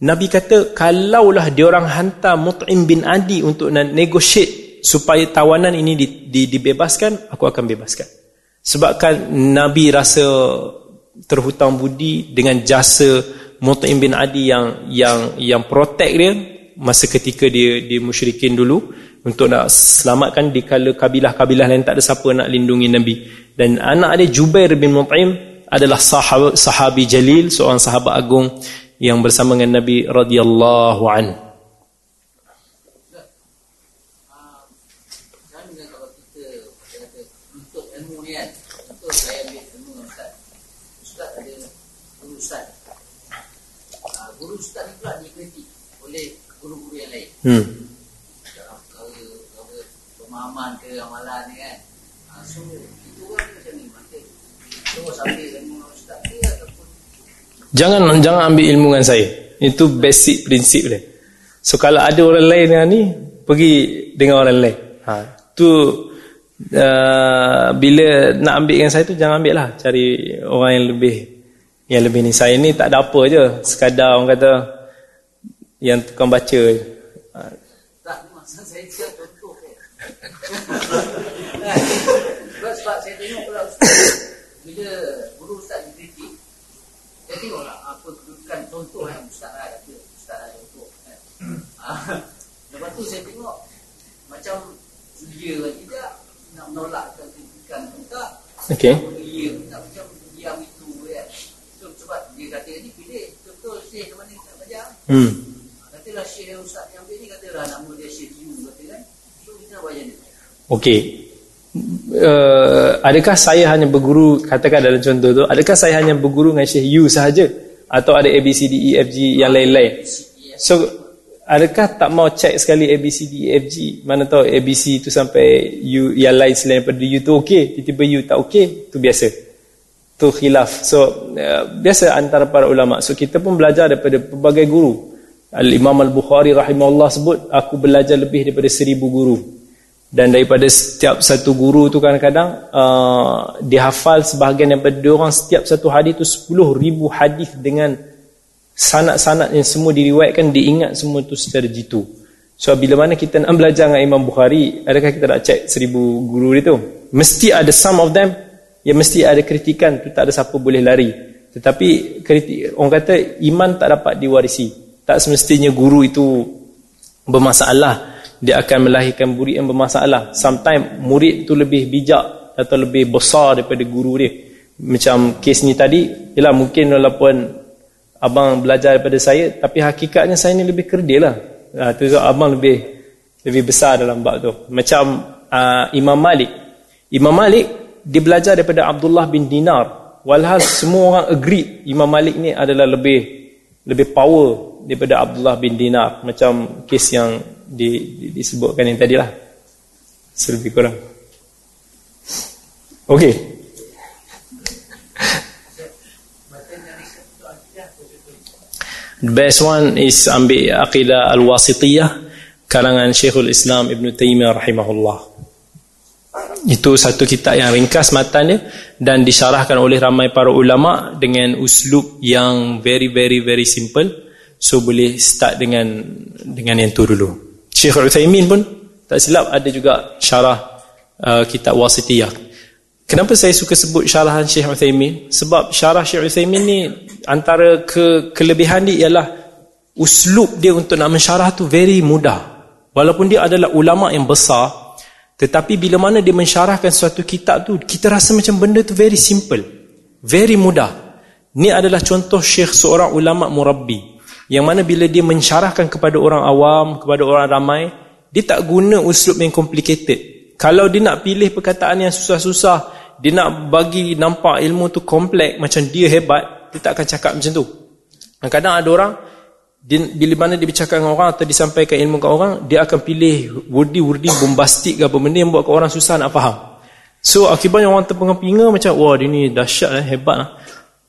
Nabi kata kalaulah dia orang hantar Mut'im bin Adi untuk negotiate supaya tawanan ini di, di, dibebaskan, aku akan bebaskan. Sebabkan Nabi rasa terhutang budi dengan jasa Mut'im bin Adi yang yang yang protect dia masa ketika dia di musyrikin dulu untuk nak selamatkan di kala kabilah-kabilah lain tak ada siapa nak lindungi Nabi dan anak dia Jubair bin Mut'im adalah sahab, sahabi jalil seorang sahabat agung yang bersama dengan Nabi radhiyallahu anhu Hmm. Pemahaman ke amalan ni kan. Ah, so, itu kan macam ni. Terus ambil ilmu ustaz ke ataupun Jangan jangan ambil ilmu dengan saya. Itu basic prinsip dia. So kalau ada orang lain dengan ni, pergi dengan orang lain. Ha, tu uh, bila nak ambil dengan saya tu jangan ambil lah. Cari orang yang lebih yang lebih ni. Saya ni tak ada apa je. Sekadar orang kata yang tukang baca je. [LAUGHS] Sebab saya tengok pula bila guru ustaz dikritik, saya tengoklah apa kedudukan contoh yang ustaz lah kata, ustaz lah contoh. Kan. Ah, lepas tu saya tengok macam dia tidak nak menolakkan kritikan kita. Okey. Dia tak macam diam itu ya. So, sebab dia kata ni pilih contoh syekh mana kita belajar. Hmm. Katalah syekh ustaz yang ni katalah nama dia syekh Yu kata kan. So kita bayar dia. Okey. Uh, adakah saya hanya berguru katakan dalam contoh tu adakah saya hanya berguru dengan Syekh U sahaja? Atau ada A B C D E F G yang lain-lain? So adakah tak mau check sekali A B C D E F G? Mana tahu A B C tu sampai U yang lain selain daripada U tu okey tiba-tiba U tak okey tu biasa. Tu khilaf. So uh, biasa antara para ulama. So kita pun belajar daripada pelbagai guru. Al-Imam Al-Bukhari rahimahullah sebut aku belajar lebih daripada seribu guru dan daripada setiap satu guru tu kadang-kadang uh, dihafal sebahagian daripada orang setiap satu hadis tu 10 ribu hadis dengan sanad-sanad yang semua diriwayatkan diingat semua tu secara jitu. So bila mana kita nak belajar dengan Imam Bukhari adakah kita nak cek seribu guru dia tu? Mesti ada some of them yang mesti ada kritikan tu tak ada siapa boleh lari. Tetapi kritik, orang kata iman tak dapat diwarisi. Tak semestinya guru itu bermasalah dia akan melahirkan murid yang bermasalah. Sometimes murid tu lebih bijak atau lebih besar daripada guru dia. Macam kes ni tadi ialah mungkin walaupun abang belajar daripada saya tapi hakikatnya saya ni lebih kerdil lah. Ha, tu abang lebih lebih besar dalam bab tu. Macam uh, Imam Malik. Imam Malik dia belajar daripada Abdullah bin Dinar. Walhal semua orang agree Imam Malik ni adalah lebih lebih power daripada Abdullah bin Dinar. Macam kes yang di, di, disebutkan yang tadi lah. Selebih kurang. The best one is ambil Aqidah Al-Wasitiyah Kalangan Syekhul Islam Ibn Taymiyah Rahimahullah. Itu satu kitab yang ringkas matanya Dan disyarahkan oleh ramai para ulama Dengan uslub yang very very very simple. So boleh start dengan dengan yang tu dulu Syekh Uthaymin pun Tak silap ada juga syarah uh, Kitab Wasitiyah. Kenapa saya suka sebut syarahan Syekh Uthaymin Sebab syarah Syekh Uthaymin ni antara ke kelebihan dia ialah uslub dia untuk nak mensyarah tu very mudah. Walaupun dia adalah ulama yang besar tetapi bila mana dia mensyarahkan suatu kitab tu kita rasa macam benda tu very simple very mudah. Ni adalah contoh syekh seorang ulama murabbi yang mana bila dia mensyarahkan kepada orang awam kepada orang ramai dia tak guna uslub yang complicated kalau dia nak pilih perkataan yang susah-susah dia nak bagi nampak ilmu tu kompleks macam dia hebat dia tak akan cakap macam tu. Kadang-kadang ada orang dia, bila mana dia bercakap dengan orang atau disampaikan ilmu ke orang, dia akan pilih wurdi-wurdi bombastik ke apa benda yang buat ke orang susah nak faham. So akibatnya orang terpengar-pengar macam wah dia ni dahsyat lah, hebat lah.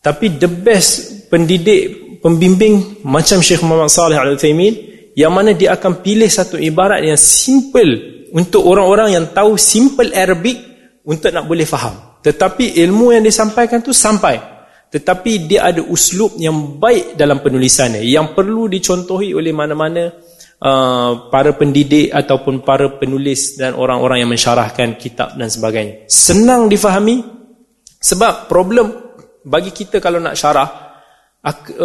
Tapi the best pendidik, pembimbing macam Syekh Muhammad Saleh Al-Uthaymin yang mana dia akan pilih satu ibarat yang simple untuk orang-orang yang tahu simple Arabic untuk nak boleh faham. Tetapi ilmu yang disampaikan tu sampai tetapi dia ada uslub yang baik dalam penulisannya yang perlu dicontohi oleh mana-mana uh, para pendidik ataupun para penulis dan orang-orang yang mensyarahkan kitab dan sebagainya senang difahami sebab problem bagi kita kalau nak syarah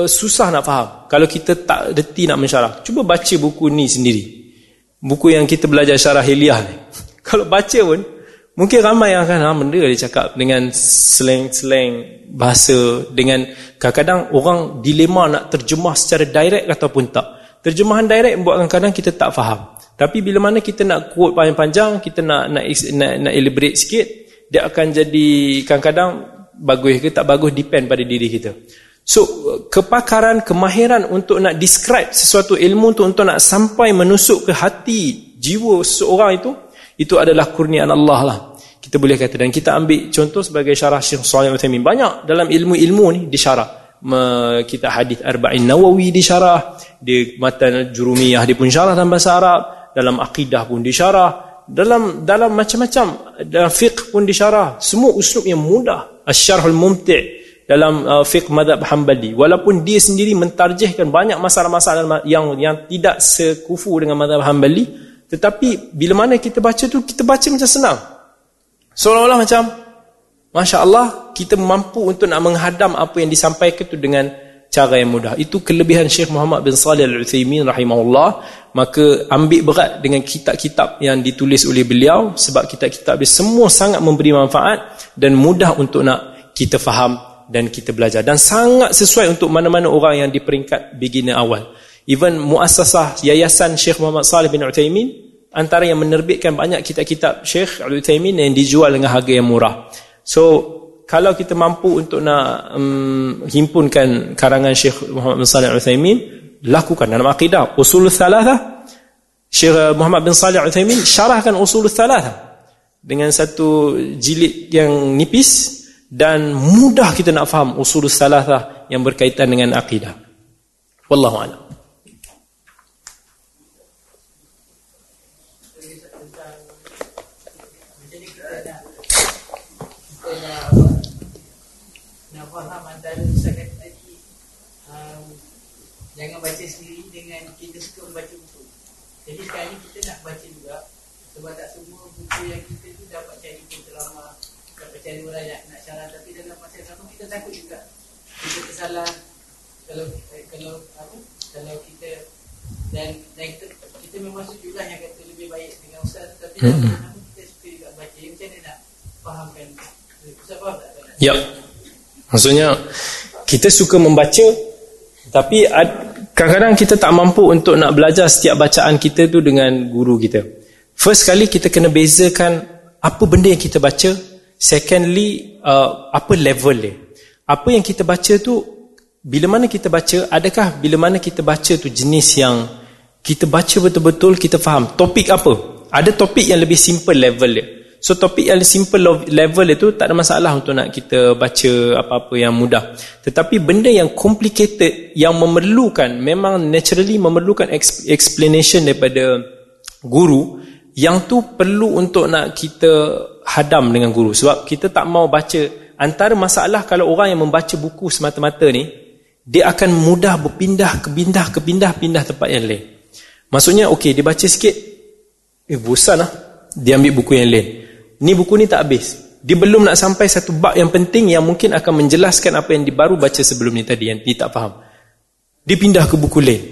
susah nak faham kalau kita tak reti nak mensyarah cuba baca buku ni sendiri buku yang kita belajar syarah hiliah ni [LAUGHS] kalau baca pun Mungkin ramai yang akan ha, benda dia cakap dengan slang-slang bahasa dengan kadang-kadang orang dilema nak terjemah secara direct ataupun tak. Terjemahan direct buat kadang-kadang kita tak faham. Tapi bila mana kita nak quote panjang-panjang, kita nak nak nak, nak elaborate sikit, dia akan jadi kadang-kadang bagus ke tak bagus depend pada diri kita. So, kepakaran, kemahiran untuk nak describe sesuatu ilmu tu untuk nak sampai menusuk ke hati jiwa seseorang itu itu adalah kurniaan Allah lah. Kita boleh kata dan kita ambil contoh sebagai syarah Syekh Shalih Utsaimin banyak dalam ilmu-ilmu ni disyarah. Kita hadis Arba'in Nawawi disyarah, di matan Jurumiyah di pun syarah dalam bahasa Arab, dalam akidah pun disyarah, dalam dalam macam-macam dalam fiqh pun disyarah. Semua yang mudah. Asy-Syarhul Mumti' dalam uh, fiqh madhab Hanbali walaupun dia sendiri mentarjihkan banyak masalah-masalah yang yang tidak sekufu dengan madhab Hanbali tetapi bila mana kita baca tu kita baca macam senang. Seolah-olah macam Masya Allah kita mampu untuk nak menghadam apa yang disampaikan tu dengan cara yang mudah. Itu kelebihan Syekh Muhammad bin Salih Al-Uthaymin rahimahullah. Maka ambil berat dengan kitab-kitab yang ditulis oleh beliau sebab kitab-kitab dia semua sangat memberi manfaat dan mudah untuk nak kita faham dan kita belajar dan sangat sesuai untuk mana-mana orang yang di peringkat beginner awal. Even muasasah yayasan Syekh Muhammad Salih bin Uthaymin antara yang menerbitkan banyak kitab-kitab Syekh Uthaymin yang dijual dengan harga yang murah. So kalau kita mampu untuk nak um, himpunkan karangan Syekh Muhammad bin Salih Uthaymin lakukan dalam akidah usul thalatha Syekh Muhammad bin Salih Uthaymin syarahkan usul thalatha dengan satu jilid yang nipis dan mudah kita nak faham usul thalatha yang berkaitan dengan akidah. Wallahu a'lam. Jangan baca sendiri dengan kita suka membaca buku. Jadi sekarang ni kita nak baca juga sebab tak semua buku yang kita tu dapat cari pun terlama cari orang yang nak syarah tapi dalam masa sama kita takut juga kita tersalah kalau eh, kalau apa kalau kita dan dan kita, kita memang setuju lah yang kata lebih baik dengan ustaz tapi hmm. dalam kita suka juga baca yang macam mana nak fahamkan ustaz faham tak? Ya. Maksudnya kita suka membaca tapi kadang-kadang kita tak mampu untuk nak belajar setiap bacaan kita tu dengan guru kita. First kali kita kena bezakan apa benda yang kita baca. Secondly, uh, apa level dia. Apa yang kita baca tu, bila mana kita baca, adakah bila mana kita baca tu jenis yang kita baca betul-betul kita faham? Topik apa? Ada topik yang lebih simple level dia. So topik yang simple level itu tak ada masalah untuk nak kita baca apa-apa yang mudah. Tetapi benda yang complicated yang memerlukan memang naturally memerlukan explanation daripada guru yang tu perlu untuk nak kita hadam dengan guru sebab kita tak mau baca antara masalah kalau orang yang membaca buku semata-mata ni dia akan mudah berpindah ke pindah ke pindah tempat yang lain Maksudnya okey dia baca sikit eh bosan lah dia ambil buku yang lain. Ni buku ni tak habis. Dia belum nak sampai satu bab yang penting yang mungkin akan menjelaskan apa yang dia baru baca sebelum ni tadi yang dia tak faham. Dia pindah ke buku lain.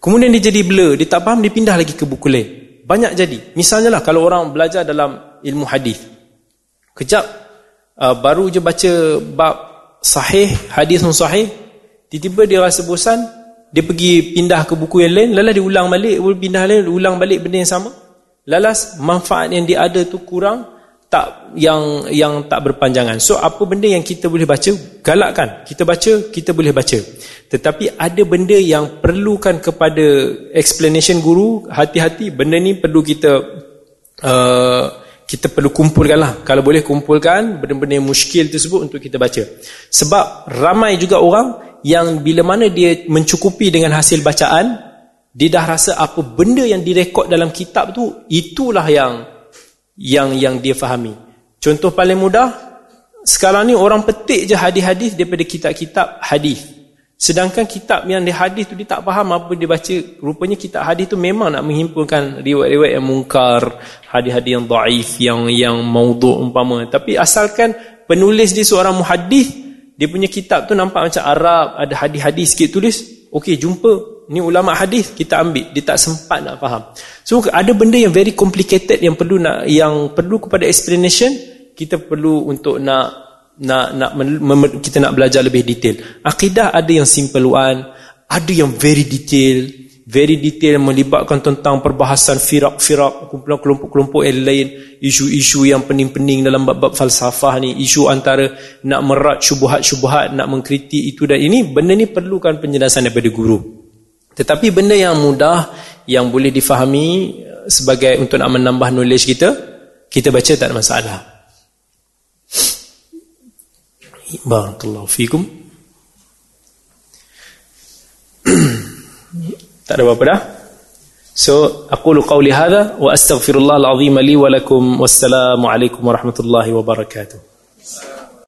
Kemudian dia jadi blur, dia tak faham dia pindah lagi ke buku lain. Banyak jadi. Misalnya lah kalau orang belajar dalam ilmu hadis. Kejap uh, baru je baca bab sahih, hadis non sahih, tiba-tiba dia rasa bosan, dia pergi pindah ke buku yang lain lalas dia ulang balik pindah lain ulang balik benda yang sama. Lalas manfaat yang dia ada tu kurang tak yang yang tak berpanjangan. So apa benda yang kita boleh baca? Galakkan. Kita baca kita boleh baca. Tetapi ada benda yang perlukan kepada explanation guru hati-hati benda ni perlu kita uh, kita perlu kumpulkan lah kalau boleh kumpulkan benda-benda yang muskil tersebut untuk kita baca. Sebab ramai juga orang yang bila mana dia mencukupi dengan hasil bacaan dia dah rasa apa benda yang direkod dalam kitab tu itulah yang yang yang dia fahami. Contoh paling mudah sekarang ni orang petik je hadis-hadis daripada kitab-kitab hadis sedangkan kitab yang di hadis tu dia tak faham apa dia baca. Rupanya kitab hadis tu memang nak menghimpunkan riwayat-riwayat yang mungkar hadis-hadis yang daif yang yang maudhu' umpama. Tapi asalkan penulis dia seorang muhaddis dia punya kitab tu nampak macam Arab ada hadis-hadis sikit tulis okey jumpa. Ni ulama hadis kita ambil. Dia tak sempat nak faham. So ada benda yang very complicated yang perlu nak yang perlu kepada explanation kita perlu untuk nak nak nak kita nak belajar lebih detail. Akidah ada yang simple one ada yang very detail. Very detail melibatkan tentang perbahasan firak-firak kumpulan kelompok-kelompok yang lain. Isu-isu yang pening-pening dalam bab-bab falsafah ni. Isu antara nak merat syubuhat-syubuhat nak mengkritik itu dan ini. Benda ni perlukan penjelasan daripada guru. Tetapi benda yang mudah yang boleh difahami sebagai untuk nak menambah knowledge kita kita baca tak ada masalah Barakallahu fikum [CLEARS THROAT] Tak ada apa-apa dah. So, aku qawli hadha wa astaghfirullah al-azim li wa lakum wassalamu alaikum warahmatullahi wabarakatuh.